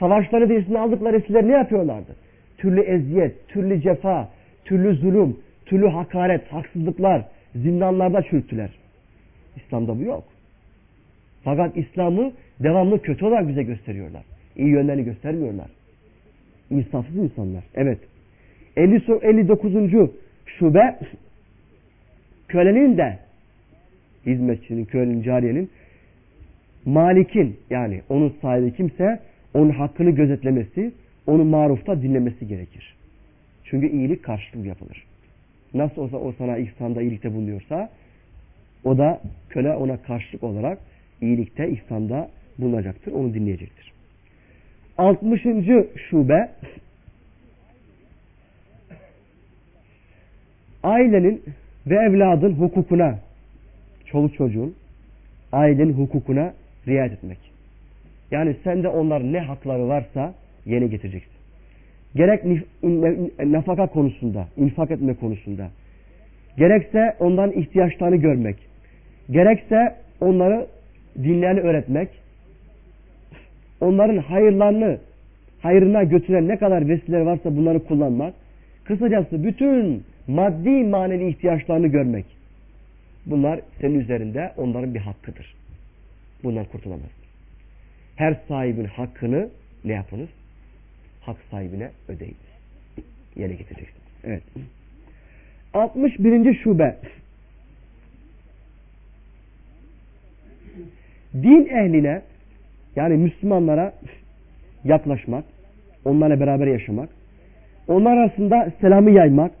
Savaşları neticesinde aldıkları esirler ne yapıyorlardı? Türlü eziyet, türlü cefa, türlü zulüm, türlü hakaret, haksızlıklar, zindanlarda çürüttüler. İslam'da bu yok. Fakat İslam'ı devamlı kötü olarak bize gösteriyorlar. İyi yönlerini göstermiyorlar. İnsafsız insanlar. Evet. 50, 59. şube kölenin de hizmetçinin, kölenin, cariyenin malikin yani onun sahibi kimse onun hakkını gözetlemesi, onu marufta dinlemesi gerekir. Çünkü iyilik karşılığı yapılır. Nasıl olsa o sana ihsanda, iyilikte bulunuyorsa o da köle ona karşılık olarak iyilikte, ihsanda bulunacaktır. Onu dinleyecektir. 60. şube ailenin ve evladın hukukuna çoluk çocuğun ailenin hukukuna riayet etmek. Yani sen de onların ne hakları varsa yerine getireceksin. Gerek nafaka konusunda, infak etme konusunda, gerekse onların ihtiyaçlarını görmek, gerekse onları dinlerini öğretmek, onların hayırlarını hayrına götüren ne kadar vesileler varsa bunları kullanmak, kısacası bütün maddi manevi ihtiyaçlarını görmek. Bunlar senin üzerinde onların bir hakkıdır. Bundan kurtulamazsın. Her sahibin hakkını ne yapınız? Hak sahibine ödeyiniz. Yerine getireceksiniz. Evet. 61. şube din ehline yani Müslümanlara yaklaşmak, onlarla beraber yaşamak, onlar arasında selamı yaymak,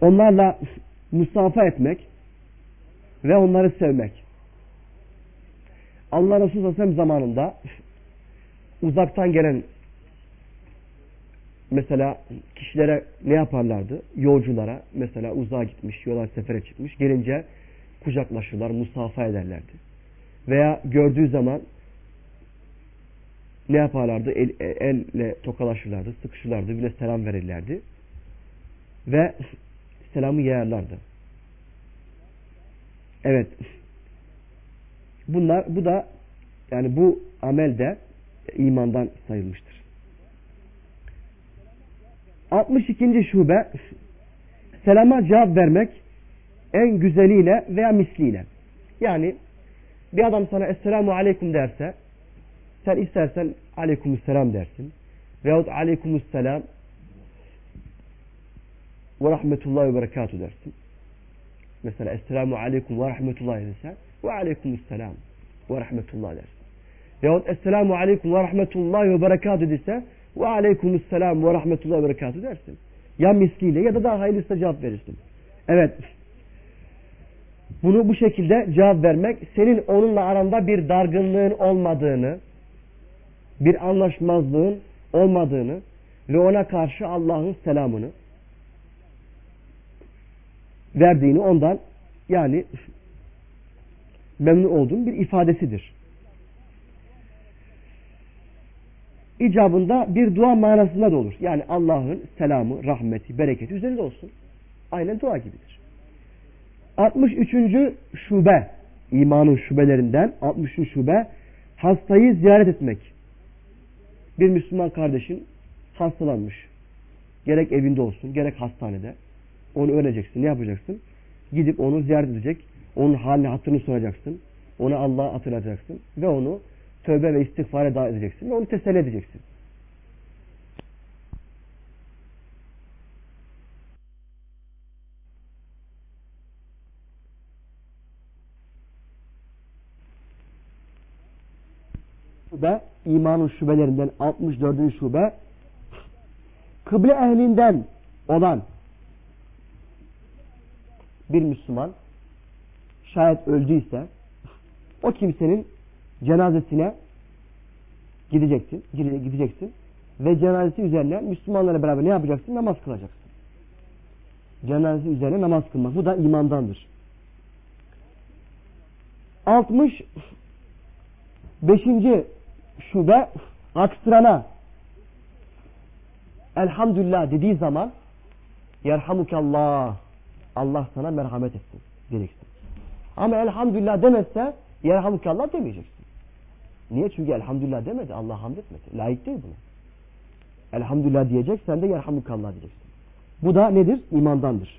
onlarla musafa etmek ve onları sevmek. Allah Resulü Aleyhisselam zamanında uzaktan gelen mesela kişilere ne yaparlardı? Yolculara mesela uzağa gitmiş, yola sefere çıkmış. Gelince kucaklaşırlar, musafa ederlerdi veya gördüğü zaman ne yaparlardı? El, elle tokalaşırlardı, sıkışırlardı, bile selam verirlerdi. Ve selamı yayarlardı. Evet. Bunlar, bu da yani bu amel de imandan sayılmıştır. 62. şube selama cevap vermek en güzeliyle veya misliyle. Yani bir adam sana Esselamu Aleyküm derse sen istersen Aleykümselam dersin. Veyahut Aleykümselam ve Rahmetullahi ve Berekatuhu dersin. Mesela Esselamu Aleyküm ve Rahmetullahi dese ve Aleykümselam ve Rahmetullahi dersin. Veyahut Esselamu Aleyküm ve Rahmetullahi ve Berekatuhu dese ve Aleykümselam ve Rahmetullahi ve Berekatuhu dersin. Ya misliyle ya da daha hayırlısı cevap verirsin. Evet bunu bu şekilde cevap vermek senin onunla aranda bir dargınlığın olmadığını bir anlaşmazlığın olmadığını ve ona karşı Allah'ın selamını verdiğini ondan yani memnun olduğun bir ifadesidir. icabında bir dua manasında da olur. Yani Allah'ın selamı, rahmeti, bereketi üzerinde olsun. Aynen dua gibidir. 63. şube, imanın şubelerinden 63. şube, hastayı ziyaret etmek. Bir Müslüman kardeşin hastalanmış. Gerek evinde olsun, gerek hastanede. Onu öğreneceksin. Ne yapacaksın? Gidip onu ziyaret edecek. Onun halini, hatırını soracaksın. Ona Allah'a hatırlayacaksın. Ve onu tövbe ve istiğfara davet edeceksin ve onu teselli edeceksin. şube imanın şubelerinden 64. şube kıble ehlinden olan bir Müslüman şayet öldüyse o kimsenin cenazesine gideceksin, gideceksin ve cenazesi üzerine Müslümanlarla beraber ne yapacaksın? Namaz kılacaksın. Cenazesi üzerine namaz kılmak. Bu da imandandır. 60 beşinci şube aksırana elhamdülillah dediği zaman yerhamukallah Allah sana merhamet etsin diyeceksin. Ama elhamdülillah demezse yerhamukallah demeyeceksin. Niye? Çünkü elhamdülillah demedi. Allah hamd etmedi. Layık değil buna. Elhamdülillah diyecek. Sen de yerhamukallah diyeceksin. Bu da nedir? İmandandır.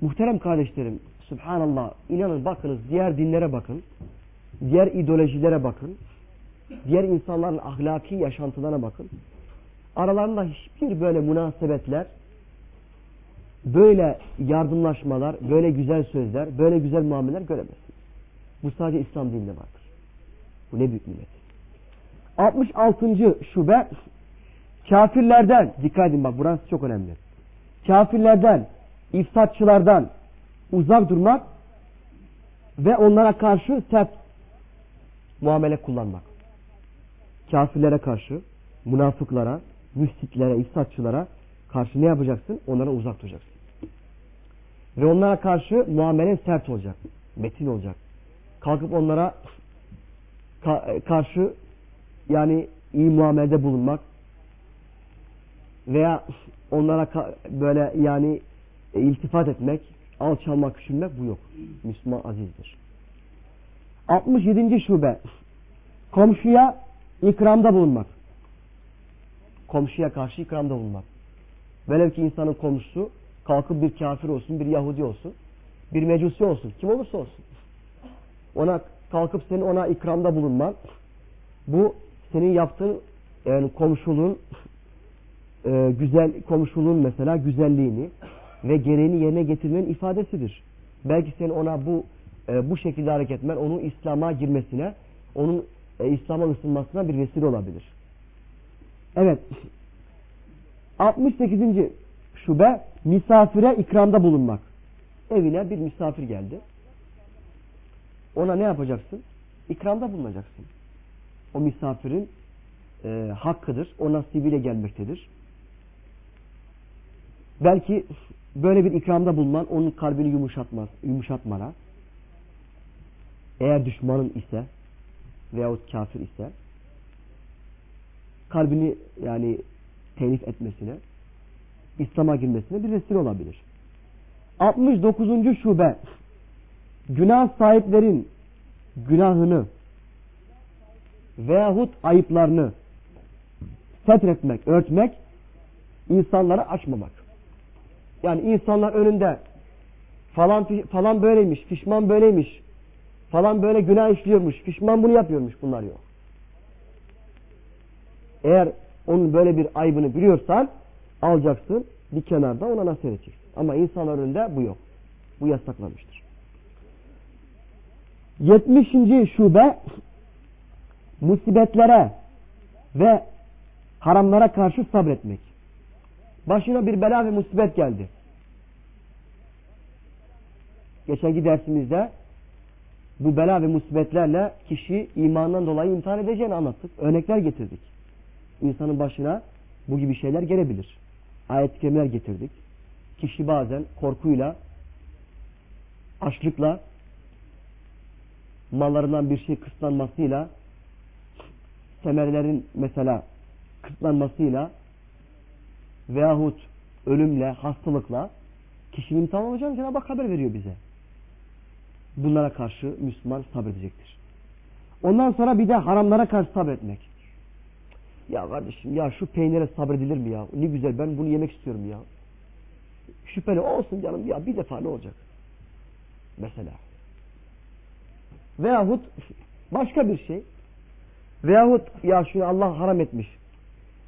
Muhterem kardeşlerim, Subhanallah, inanın bakınız diğer dinlere bakın, diğer ideolojilere bakın, diğer insanların ahlaki yaşantılarına bakın. Aralarında hiçbir böyle münasebetler, böyle yardımlaşmalar, böyle güzel sözler, böyle güzel muameleler göremezsiniz. Bu sadece İslam dininde vardır. Bu ne büyük nimet. 66. şube kafirlerden dikkat edin bak burası çok önemli. Kafirlerden, ifsatçılardan uzak durmak ve onlara karşı sert muamele kullanmak. Kafirlere karşı, münafıklara, müstiklere, ifsatçılara karşı ne yapacaksın? Onlara uzak duracaksın. Ve onlara karşı muamele sert olacak. Metin olacak kalkıp onlara karşı yani iyi muamelede bulunmak veya onlara böyle yani iltifat etmek, alçalmak, küçülmek bu yok. Müslüman azizdir. 67. şube komşuya ikramda bulunmak. Komşuya karşı ikramda bulunmak. Velev ki insanın komşusu kalkıp bir kafir olsun, bir Yahudi olsun, bir mecusi olsun, kim olursa olsun ona kalkıp senin ona ikramda bulunman bu senin yaptığın yani komşuluğun e, güzel komşuluğun mesela güzelliğini ve gereğini yerine getirmenin ifadesidir. Belki sen ona bu e, bu şekilde hareket etmen onun İslam'a girmesine, onun e, İslam'a ısınmasına bir vesile olabilir. Evet. 68. şube misafire ikramda bulunmak. Evine bir misafir geldi. Ona ne yapacaksın? İkramda bulunacaksın. O misafirin e, hakkıdır. O nasibiyle gelmektedir. Belki böyle bir ikramda bulman onun kalbini yumuşatmaz, yumuşatmana. Eğer düşmanın ise veyahut kafir ise kalbini yani telif etmesine, İslam'a girmesine bir vesile olabilir. 69. şube günah sahiplerin günahını veyahut ayıplarını setretmek, örtmek, insanlara açmamak. Yani insanlar önünde falan falan böyleymiş, pişman böyleymiş, falan böyle günah işliyormuş, pişman bunu yapıyormuş bunlar yok. Eğer onun böyle bir aybını biliyorsan alacaksın bir kenarda ona nasihat edeceksin. Ama insanlar önünde bu yok. Bu yasaklanmıştır. 70. şube musibetlere ve haramlara karşı sabretmek. Başına bir bela ve musibet geldi. Geçenki dersimizde bu bela ve musibetlerle kişi imandan dolayı imtihan edeceğini anlattık. Örnekler getirdik. İnsanın başına bu gibi şeyler gelebilir. Ayet-i getirdik. Kişi bazen korkuyla, açlıkla, mallarından bir şey kısıtlanmasıyla, semerlerin mesela kısıtlanmasıyla veyahut ölümle, hastalıkla kişinin imtihan olacağını Cenab-ı Hak haber veriyor bize. Bunlara karşı Müslüman sabredecektir. Ondan sonra bir de haramlara karşı sabretmek. Ya kardeşim ya şu peynire sabredilir mi ya? Ne güzel ben bunu yemek istiyorum ya. Şüpheli olsun canım ya bir defa ne olacak? Mesela. Veyahut başka bir şey. Veyahut ya şunu Allah haram etmiş.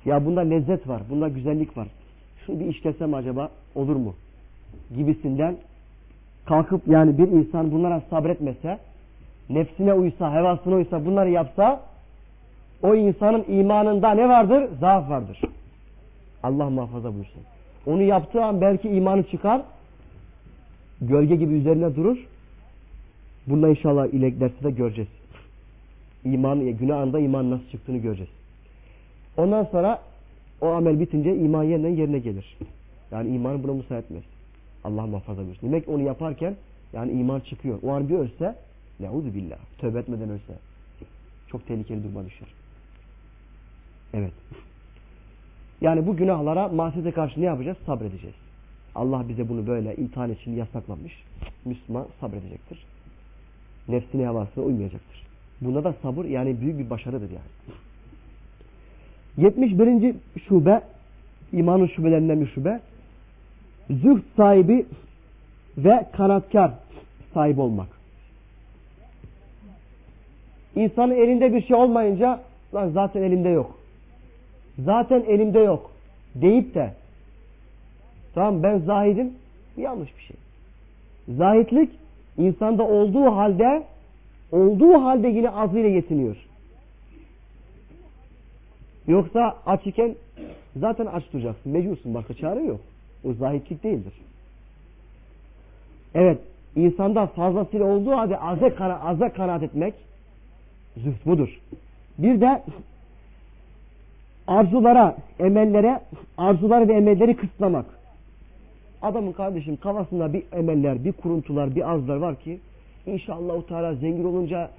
Ya bunda lezzet var, bunda güzellik var. Şunu bir işlesem acaba olur mu? Gibisinden kalkıp yani bir insan bunlara sabretmese, nefsine uysa, hevasına uysa, bunları yapsa o insanın imanında ne vardır? Zaaf vardır. Allah muhafaza buyursun. Onu yaptığı an belki imanı çıkar, gölge gibi üzerine durur. Bunda inşallah ileriki derste de göreceğiz. İman, günahında iman nasıl çıktığını göreceğiz. Ondan sonra o amel bitince iman yerine gelir. Yani imanı buna müsaade etmez. Allah muhafaza buyursun. Demek onu yaparken yani iman çıkıyor. O an bir ölse neuzu billah. Tövbe etmeden ölse. Çok tehlikeli duruma düşer. Evet. Yani bu günahlara masiyete karşı ne yapacağız? Sabredeceğiz. Allah bize bunu böyle imtihan için yasaklamış. Müslüman sabredecektir. Nefsine havasına uymayacaktır. Bunda da sabır yani büyük bir başarıdır yani. 71. şube imanın şubelerinden bir şube zühd sahibi ve kanatkar sahibi olmak. İnsanın elinde bir şey olmayınca lan zaten elimde yok. Zaten elimde yok deyip de tamam ben zahidim yanlış bir şey. Zahitlik insanda olduğu halde olduğu halde yine azıyla yetiniyor. Yoksa aç iken zaten aç duracaksın. Mecbursun. Başka çare yok. O zahitlik değildir. Evet. insanda fazlasıyla olduğu halde aza, kana, aza kanaat etmek zühd budur. Bir de arzulara, emellere, arzuları ve emelleri kısıtlamak. Adamın kardeşim kafasında bir emeller, bir kuruntular, bir arzular var ki inşallah Teala zengin olunca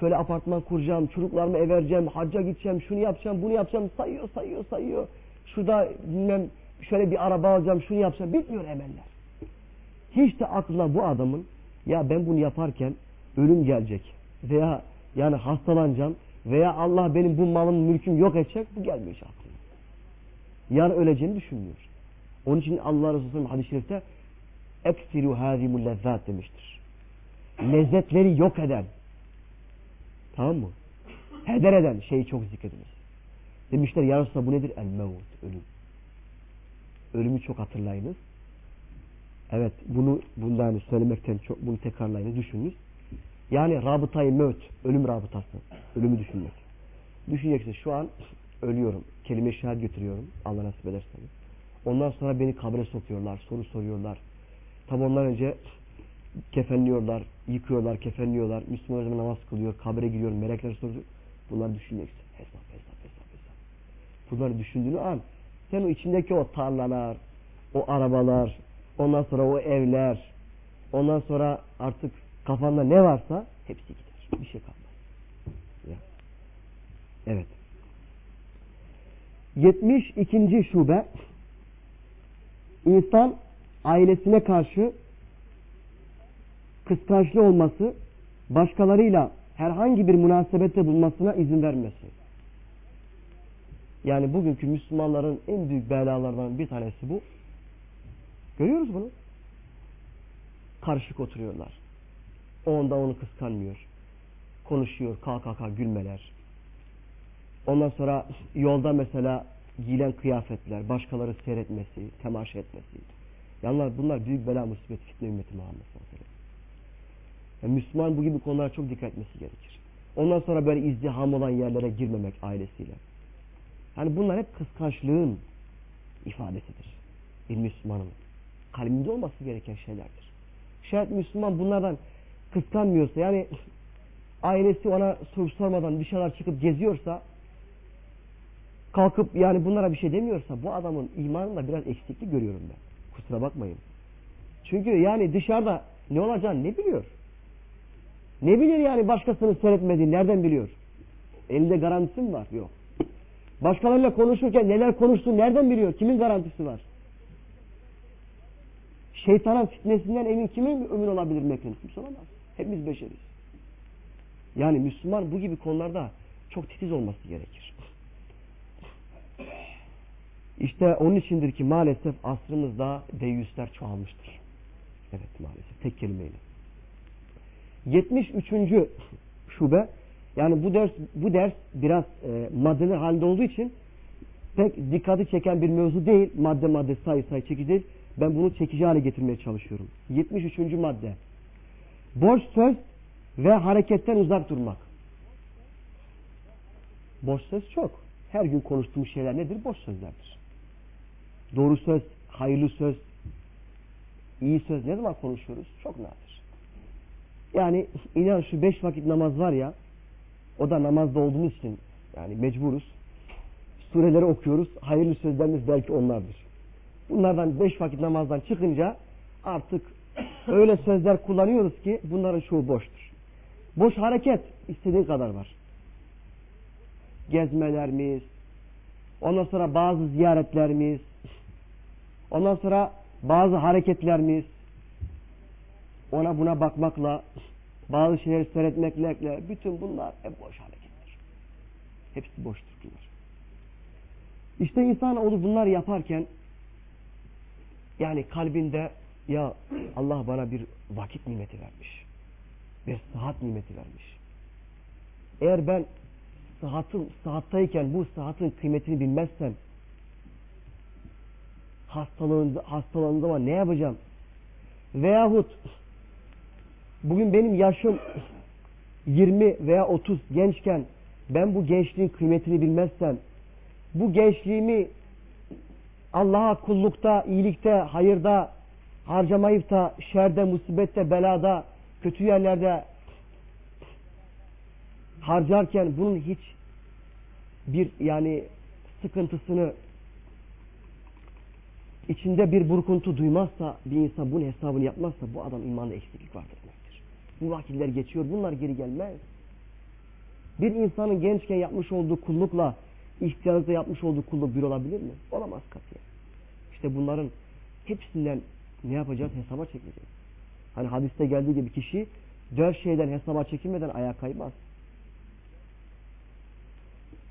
şöyle apartman kuracağım, çocuklarımı ev vereceğim, hacca gideceğim, şunu yapacağım, bunu yapacağım, sayıyor, sayıyor, sayıyor. Şurada bilmem şöyle bir araba alacağım, şunu yapacağım. Bitmiyor emeller. Hiç de aklına bu adamın ya ben bunu yaparken ölüm gelecek veya yani hastalanacağım veya Allah benim bu malım mülküm yok edecek bu gelmiyor hiç aklına. Yarın öleceğini düşünmüyor. Onun için Allah Resulü hadis-i şerifte eksiru hazimul lezzat demiştir. Lezzetleri yok eden tamam mı? Heder eden şeyi çok zikrediniz. Demişler ya Resulallah bu nedir? El mevut, ölüm. Ölümü çok hatırlayınız. Evet bunu bundan söylemekten çok bunu tekrarlayınız, düşününüz. Yani rabıtayı mevt, ölüm rabıtası. Ölümü düşünmek. Düşüneceksin şu an ölüyorum. Kelime şahit götürüyorum. Allah nasip ederseniz. Ondan sonra beni kabre sokuyorlar. Soru soruyorlar. Tabi ondan önce kefenliyorlar. Yıkıyorlar, kefenliyorlar. Müslüman zaman namaz kılıyor. Kabre giriyor. Melekler soruyor. Bunları düşüneceksin. Hesap, hesap, hesap, hesap. Bunları düşündüğünü an sen o içindeki o tarlalar, o arabalar, ondan sonra o evler, ondan sonra artık kafanda ne varsa hepsi gider. Bir şey kalmaz. Ya. Evet. 72. şube insan ailesine karşı kıskançlı olması, başkalarıyla herhangi bir münasebette bulmasına izin vermesi. Yani bugünkü Müslümanların en büyük belalarından bir tanesi bu. Görüyoruz bunu. Karışık oturuyorlar. Onda onu kıskanmıyor. Konuşuyor, KKK gülmeler. Ondan sonra yolda mesela giyilen kıyafetler, başkaları seyretmesi, temaşa etmesi. Yani bunlar büyük bela musibet fitne ümmeti Muhammed sallallahu yani Müslüman bu gibi konulara çok dikkat etmesi gerekir. Ondan sonra böyle izdiham olan yerlere girmemek ailesiyle. Yani bunlar hep kıskançlığın ifadesidir. Bir Müslümanın kalbinde olması gereken şeylerdir. Şayet Müslüman bunlardan kıskanmıyorsa yani ailesi ona soru sormadan dışarılar çıkıp geziyorsa kalkıp yani bunlara bir şey demiyorsa bu adamın imanında biraz eksiklik görüyorum ben. Kusura bakmayın. Çünkü yani dışarıda ne olacağını ne biliyor? Ne bilir yani başkasını seyretmediğini nereden biliyor? Elinde garantisi mi var? Yok. Başkalarıyla konuşurken neler konuştuğunu nereden biliyor? Kimin garantisi var? Şeytanın fitnesinden emin kimin emin olabilir Mekke'nin? Kimse olamaz. Hepimiz beşeriz. Yani Müslüman bu gibi konularda çok titiz olması gerekir. İşte onun içindir ki maalesef asrımızda deyyüsler çoğalmıştır. Evet maalesef tek kelimeyle. 73. şube yani bu ders bu ders biraz e, maddeli halde olduğu için pek dikkati çeken bir mevzu değil. Madde madde sayı sayı çekici Ben bunu çekici hale getirmeye çalışıyorum. 73. madde. Boş söz ve hareketten uzak durmak. Boş söz çok. Her gün konuştuğumuz şeyler nedir? Boş sözlerdir. Doğru söz, hayırlı söz, iyi söz ne zaman konuşuyoruz? Çok nadir. Yani inan şu beş vakit namaz var ya o da namazda olduğumuz için yani mecburuz. Sureleri okuyoruz. Hayırlı sözlerimiz belki onlardır. Bunlardan beş vakit namazdan çıkınca artık öyle sözler kullanıyoruz ki bunların çoğu boştur. Boş hareket istediğin kadar var. Gezmelerimiz, ondan sonra bazı ziyaretlerimiz, ondan sonra bazı hareketlerimiz, ona buna bakmakla, bazı şeyleri seyretmekle, bütün bunlar hep boş hareketler. Hepsi boştur bunlar. İşte insan olur bunlar yaparken yani kalbinde ya Allah bana bir vakit nimeti vermiş. Bir sıhhat nimeti vermiş. Eğer ben sıhhatım, sıhhattayken bu sıhhatın kıymetini bilmezsem hastalığında, hastalığında zaman ne yapacağım? Veyahut bugün benim yaşım 20 veya 30 gençken ben bu gençliğin kıymetini bilmezsem bu gençliğimi Allah'a kullukta, iyilikte, hayırda harcamayıp da şerde, musibette, belada, kötü yerlerde harcarken bunun hiç bir yani sıkıntısını içinde bir burkuntu duymazsa bir insan bunun hesabını yapmazsa bu adam imanda eksiklik vardır. Bu vakitler geçiyor bunlar geri gelmez. Bir insanın gençken yapmış olduğu kullukla ihtiyarda yapmış olduğu kulluk bir olabilir mi? Olamaz katiyen. İşte bunların hepsinden ne yapacağız? Hesaba çekeceğiz. Hani hadiste geldiği gibi kişi dört şeyden hesaba çekilmeden ayağa kaymaz.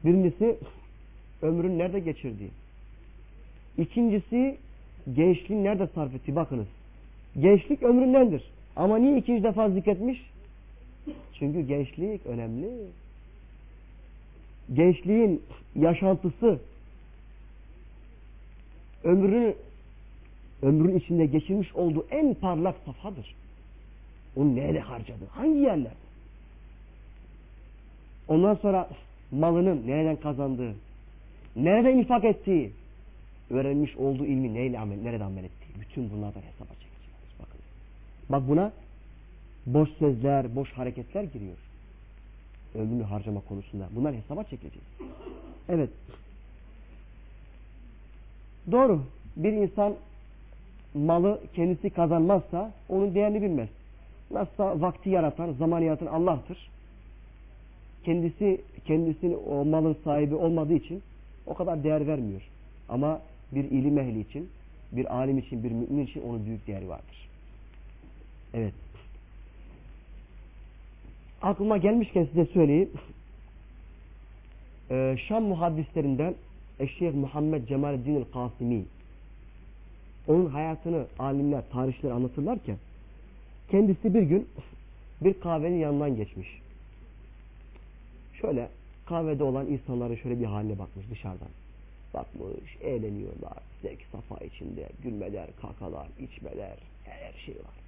Birincisi ömrün nerede geçirdiği. İkincisi gençliğin nerede sarf ettiği. Bakınız. Gençlik ömründendir. Ama niye ikinci defa zikretmiş? Çünkü gençlik önemli. Gençliğin yaşantısı ömrünü ömrün içinde geçirmiş olduğu en parlak safhadır. Onu nerede harcadı? Hangi yerlerde? Ondan sonra malının nereden kazandığı, nereden infak ettiği, öğrenmiş olduğu ilmi neyle amel, nerede amel ettiği. Bütün bunlardan hesaba çekeceğiz. Bak buna boş sözler, boş hareketler giriyor. Ömrünü harcama konusunda. Bunlar hesaba çekeceğiz. Evet. Doğru. Bir insan malı kendisi kazanmazsa onun değerini bilmez. Nasılsa vakti yaratan, zaman yaratan Allah'tır. Kendisi kendisini o malın sahibi olmadığı için o kadar değer vermiyor. Ama bir ilim ehli için, bir alim için, bir mümin için onun büyük değeri vardır. Evet. Aklıma gelmişken size söyleyeyim. Ee, Şam muhaddislerinden Eşşeyh Muhammed Cemaluddin el-Kasimi onun hayatını alimler, tarihçiler anlatırlarken kendisi bir gün bir kahvenin yanından geçmiş. Şöyle kahvede olan insanların şöyle bir haline bakmış dışarıdan. Bakmış, eğleniyorlar, zevk safa içinde, gülmeler, kakalar, içmeler, her şey var.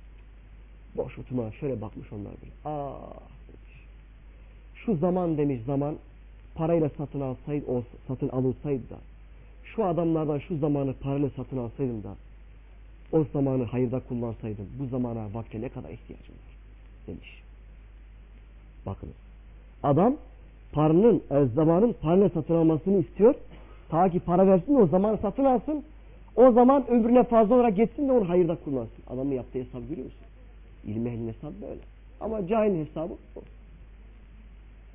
Boş oturma şöyle bakmış onlar bir. Ah demiş. Şu zaman demiş zaman parayla satın alsaydı, o satın alılsaydı da şu adamlardan şu zamanı parayla satın alsaydım da o zamanı hayırda kullansaydım bu zamana vakte ne kadar ihtiyacım var demiş. Bakın. Adam paranın, e, zamanın parayla satın almasını istiyor. Ta ki para versin de o zaman satın alsın. O zaman ömrüne fazla olarak geçsin de onu hayırda kullansın. Adamın yaptığı hesabı görüyor musun? İlim ehlinin hesabı böyle. Ama cahilin hesabı o.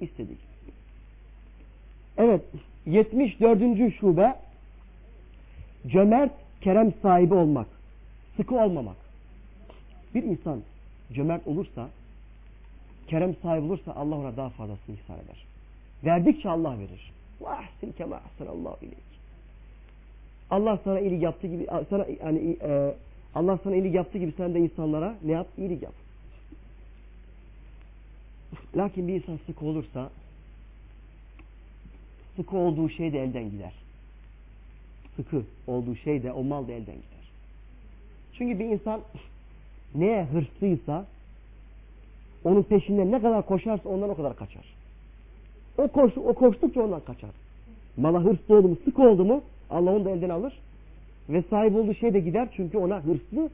İstedik. Evet. 74. şube cömert kerem sahibi olmak. Sıkı olmamak. Bir insan cömert olursa kerem sahibi olursa Allah ona daha fazlasını ihsan eder. Verdikçe Allah verir. Vahsin kema Allah ileyk. Allah sana iyilik yaptığı gibi sana yani e, Allah sana iyilik yaptığı gibi sen de insanlara ne yap? İyilik yap. Lakin bir insan sık olursa sıkı olduğu şey de elden gider. Sıkı olduğu şey de o mal da elden gider. Çünkü bir insan neye hırslıysa onun peşinden ne kadar koşarsa ondan o kadar kaçar. O, koştu, o koştukça ondan kaçar. Mala hırslı oldu mu, sık oldu mu Allah onu da elden alır. Ve sahip olduğu şey de gider çünkü ona hırslı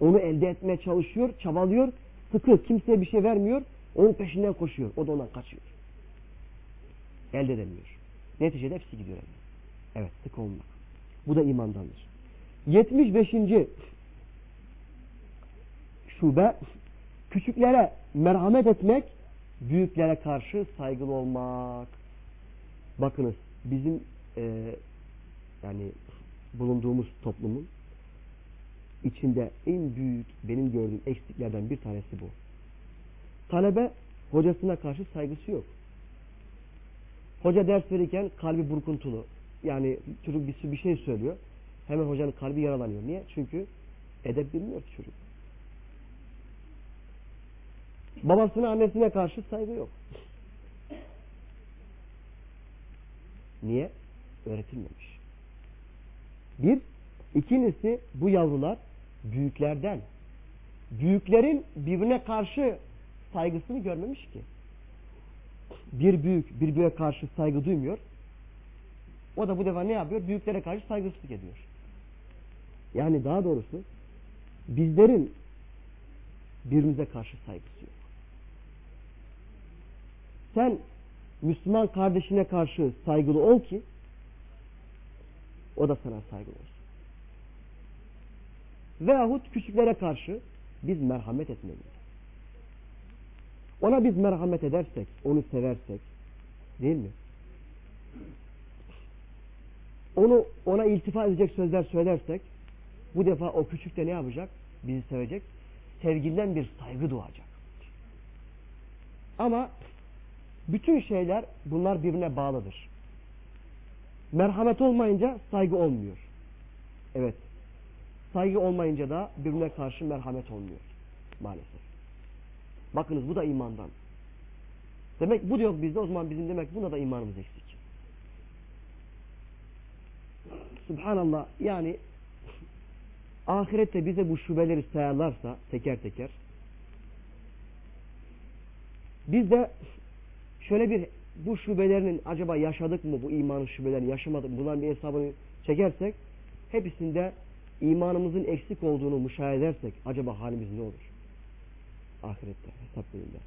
onu elde etmeye çalışıyor, çabalıyor. Sıkı, kimseye bir şey vermiyor. Onun peşinden koşuyor. O da ondan kaçıyor. Elde edemiyor. Neticede hepsi gidiyor. Evet, sık olmak. Bu da imandandır. 75. şube küçüklere merhamet etmek, büyüklere karşı saygılı olmak. Bakınız bizim e, yani bulunduğumuz toplumun içinde en büyük benim gördüğüm eksiklerden bir tanesi bu. Talebe hocasına karşı saygısı yok. Hoca ders verirken kalbi burkuntulu. Yani çocuk bir, bir şey söylüyor. Hemen hocanın kalbi yaralanıyor. Niye? Çünkü edep bilmiyor çocuk. Babasına annesine karşı saygı yok. Niye? Öğretilmemiş. Bir, ikincisi bu yavrular büyüklerden, büyüklerin birbirine karşı saygısını görmemiş ki. Bir büyük bir büyüğe karşı saygı duymuyor. O da bu defa ne yapıyor? Büyüklere karşı saygısızlık ediyor. Yani daha doğrusu bizlerin birbirimize karşı saygısı yok. Sen Müslüman kardeşine karşı saygılı ol ki o da sana saygılı olsun. Veyahut küçüklere karşı biz merhamet etmeliyiz. Ona biz merhamet edersek, onu seversek, değil mi? Onu ona iltifat edecek sözler söylersek, bu defa o küçük de ne yapacak? Bizi sevecek. Sevgiden bir saygı doğacak. Ama bütün şeyler bunlar birbirine bağlıdır. Merhamet olmayınca saygı olmuyor. Evet. Saygı olmayınca da birbirine karşı merhamet olmuyor. Maalesef. Bakınız bu da imandan. Demek bu yok bizde o zaman bizim demek buna da imanımız eksik. Subhanallah yani <laughs> ahirette bize bu şubeleri sayarlarsa teker teker biz de şöyle bir bu şubelerinin acaba yaşadık mı bu imanın şubelerini yaşamadık mı bunların bir hesabını çekersek hepsinde imanımızın eksik olduğunu müşahede edersek acaba halimiz ne olur? Ahirette hesap gününde.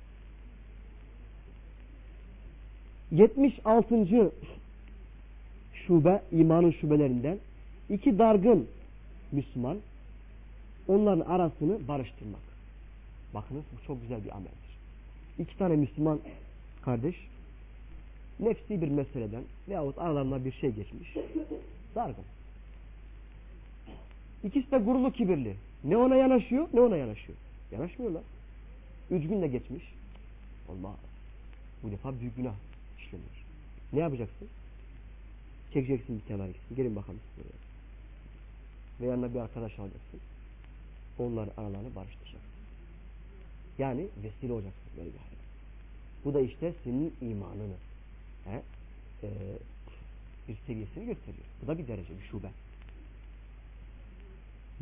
76. şube imanın şubelerinden iki dargın Müslüman onların arasını barıştırmak. Bakınız bu çok güzel bir ameldir. İki tane Müslüman kardeş nefsi bir meseleden veyahut aralarında bir şey geçmiş. Dargın. İkisi de gururlu kibirli. Ne ona yanaşıyor ne ona yanaşıyor. Yanaşmıyorlar. Üç gün de geçmiş. Allah bu defa büyük günah işleniyor. Ne yapacaksın? Çekeceksin bir kenara gitsin. Gelin bakalım size. Ve yanına bir arkadaş alacaksın. Onların aralarını barıştıracaksın. Yani vesile olacaksın böyle bir hayat. Bu da işte senin imanını he, bir seviyesini gösteriyor. Bu da bir derece, bir şube.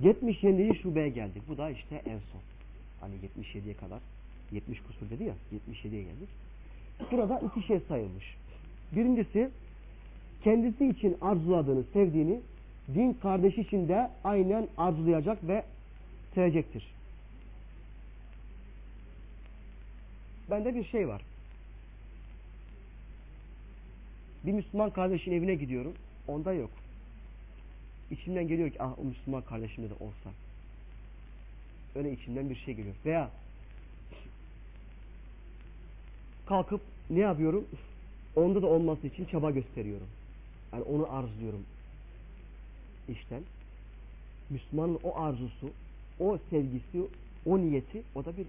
77. şubeye geldik. Bu da işte en son. Hani 77'ye kadar 70 kusur dedi ya 77'ye geldik. Burada iki şey sayılmış. Birincisi kendisi için arzuladığını, sevdiğini din kardeşi için de aynen arzulayacak ve sevecektir. bende bir şey var. Bir Müslüman kardeşin evine gidiyorum. Onda yok. İçimden geliyor ki ah o Müslüman kardeşimde de olsa. Öyle içimden bir şey geliyor. Veya kalkıp ne yapıyorum? Onda da olması için çaba gösteriyorum. Yani onu arzuluyorum. İşten. Müslümanın o arzusu, o sevgisi, o niyeti o da bir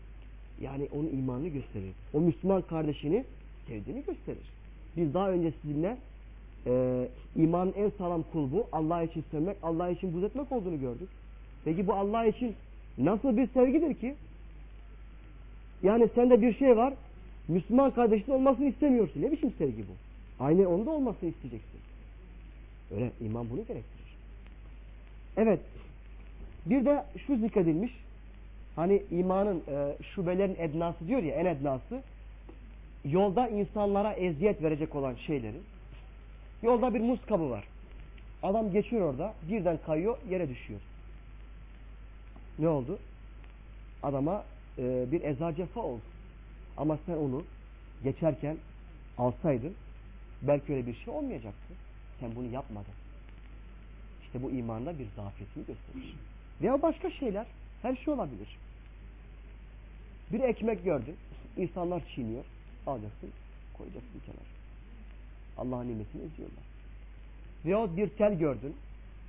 yani onun imanını gösterir. O Müslüman kardeşini sevdiğini gösterir. Biz daha önce sizinle e, imanın en sağlam kulbu Allah için sevmek, Allah için buz etmek olduğunu gördük. Peki bu Allah için nasıl bir sevgidir ki? Yani sende bir şey var, Müslüman kardeşin olmasını istemiyorsun. Ne biçim sevgi bu? Aynı onda olmasını isteyeceksin. Öyle iman bunu gerektirir. Evet. Bir de şu zikredilmiş. Hani imanın e, şubelerin ednası diyor ya en ednası. Yolda insanlara eziyet verecek olan şeyleri. Yolda bir muz kabı var. Adam geçiyor orada. Birden kayıyor yere düşüyor. Ne oldu? Adama e, bir eza cefa oldu. Ama sen onu geçerken alsaydın belki öyle bir şey olmayacaktı. Sen bunu yapmadın. İşte bu imanda bir zafiyetini gösterir. Veya başka şeyler. Her şey olabilir. Bir ekmek gördün. insanlar çiğniyor. Alacaksın, koyacaksın kenar. Allah'ın nimetini eziyorlar. Veyahut bir tel gördün.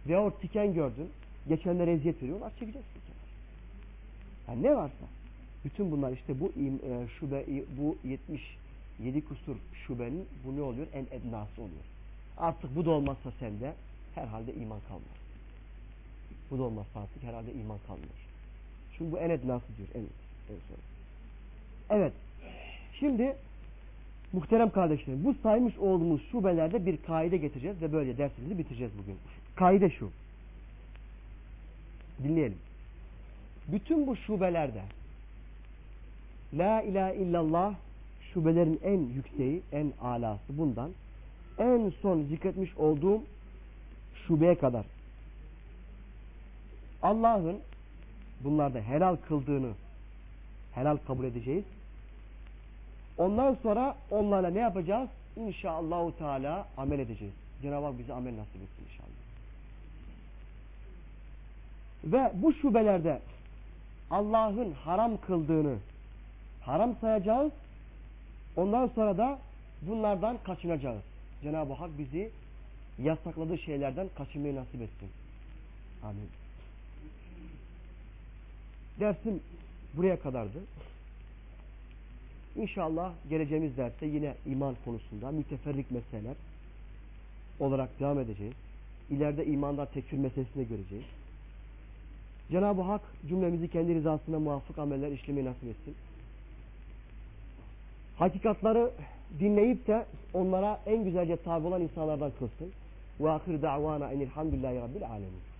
Veyahut tiken gördün. Geçenlere eziyet veriyorlar. Çekeceksin kenar. Yani ne varsa. Bütün bunlar işte bu e, şube, bu 77 kusur şubenin bu ne oluyor? En ednası oluyor. Artık bu da olmazsa sende herhalde iman kalmaz. Bu da olmazsa artık herhalde iman kalmıyor. Çünkü bu en ednası diyor. En, en son. Evet. Şimdi muhterem kardeşlerim bu saymış olduğumuz şubelerde bir kaide getireceğiz ve böyle dersimizi bitireceğiz bugün. Kaide şu. Dinleyelim. Bütün bu şubelerde La ilahe illallah şubelerin en yükseği, en alası bundan. En son zikretmiş olduğum şubeye kadar. Allah'ın bunlarda helal kıldığını helal kabul edeceğiz. Ondan sonra onlarla ne yapacağız? İnşallah Teala amel edeceğiz. Cenab-ı Hak bize amel nasip etsin inşallah. Ve bu şubelerde Allah'ın haram kıldığını haram sayacağız. Ondan sonra da bunlardan kaçınacağız. Cenab-ı Hak bizi yasakladığı şeylerden kaçınmayı nasip etsin. Amin. Dersim buraya kadardı. İnşallah geleceğimiz derste yine iman konusunda müteferrik meseleler olarak devam edeceğiz. İleride imanda tekfir meselesine göreceğiz. Cenab-ı Hak cümlemizi kendi rızasına muvafık ameller işlemeyi nasip etsin. Hakikatları dinleyip de onlara en güzelce tabi olan insanlardan kılsın. Ve ahir da'vana enilhamdülillahi rabbil alemin.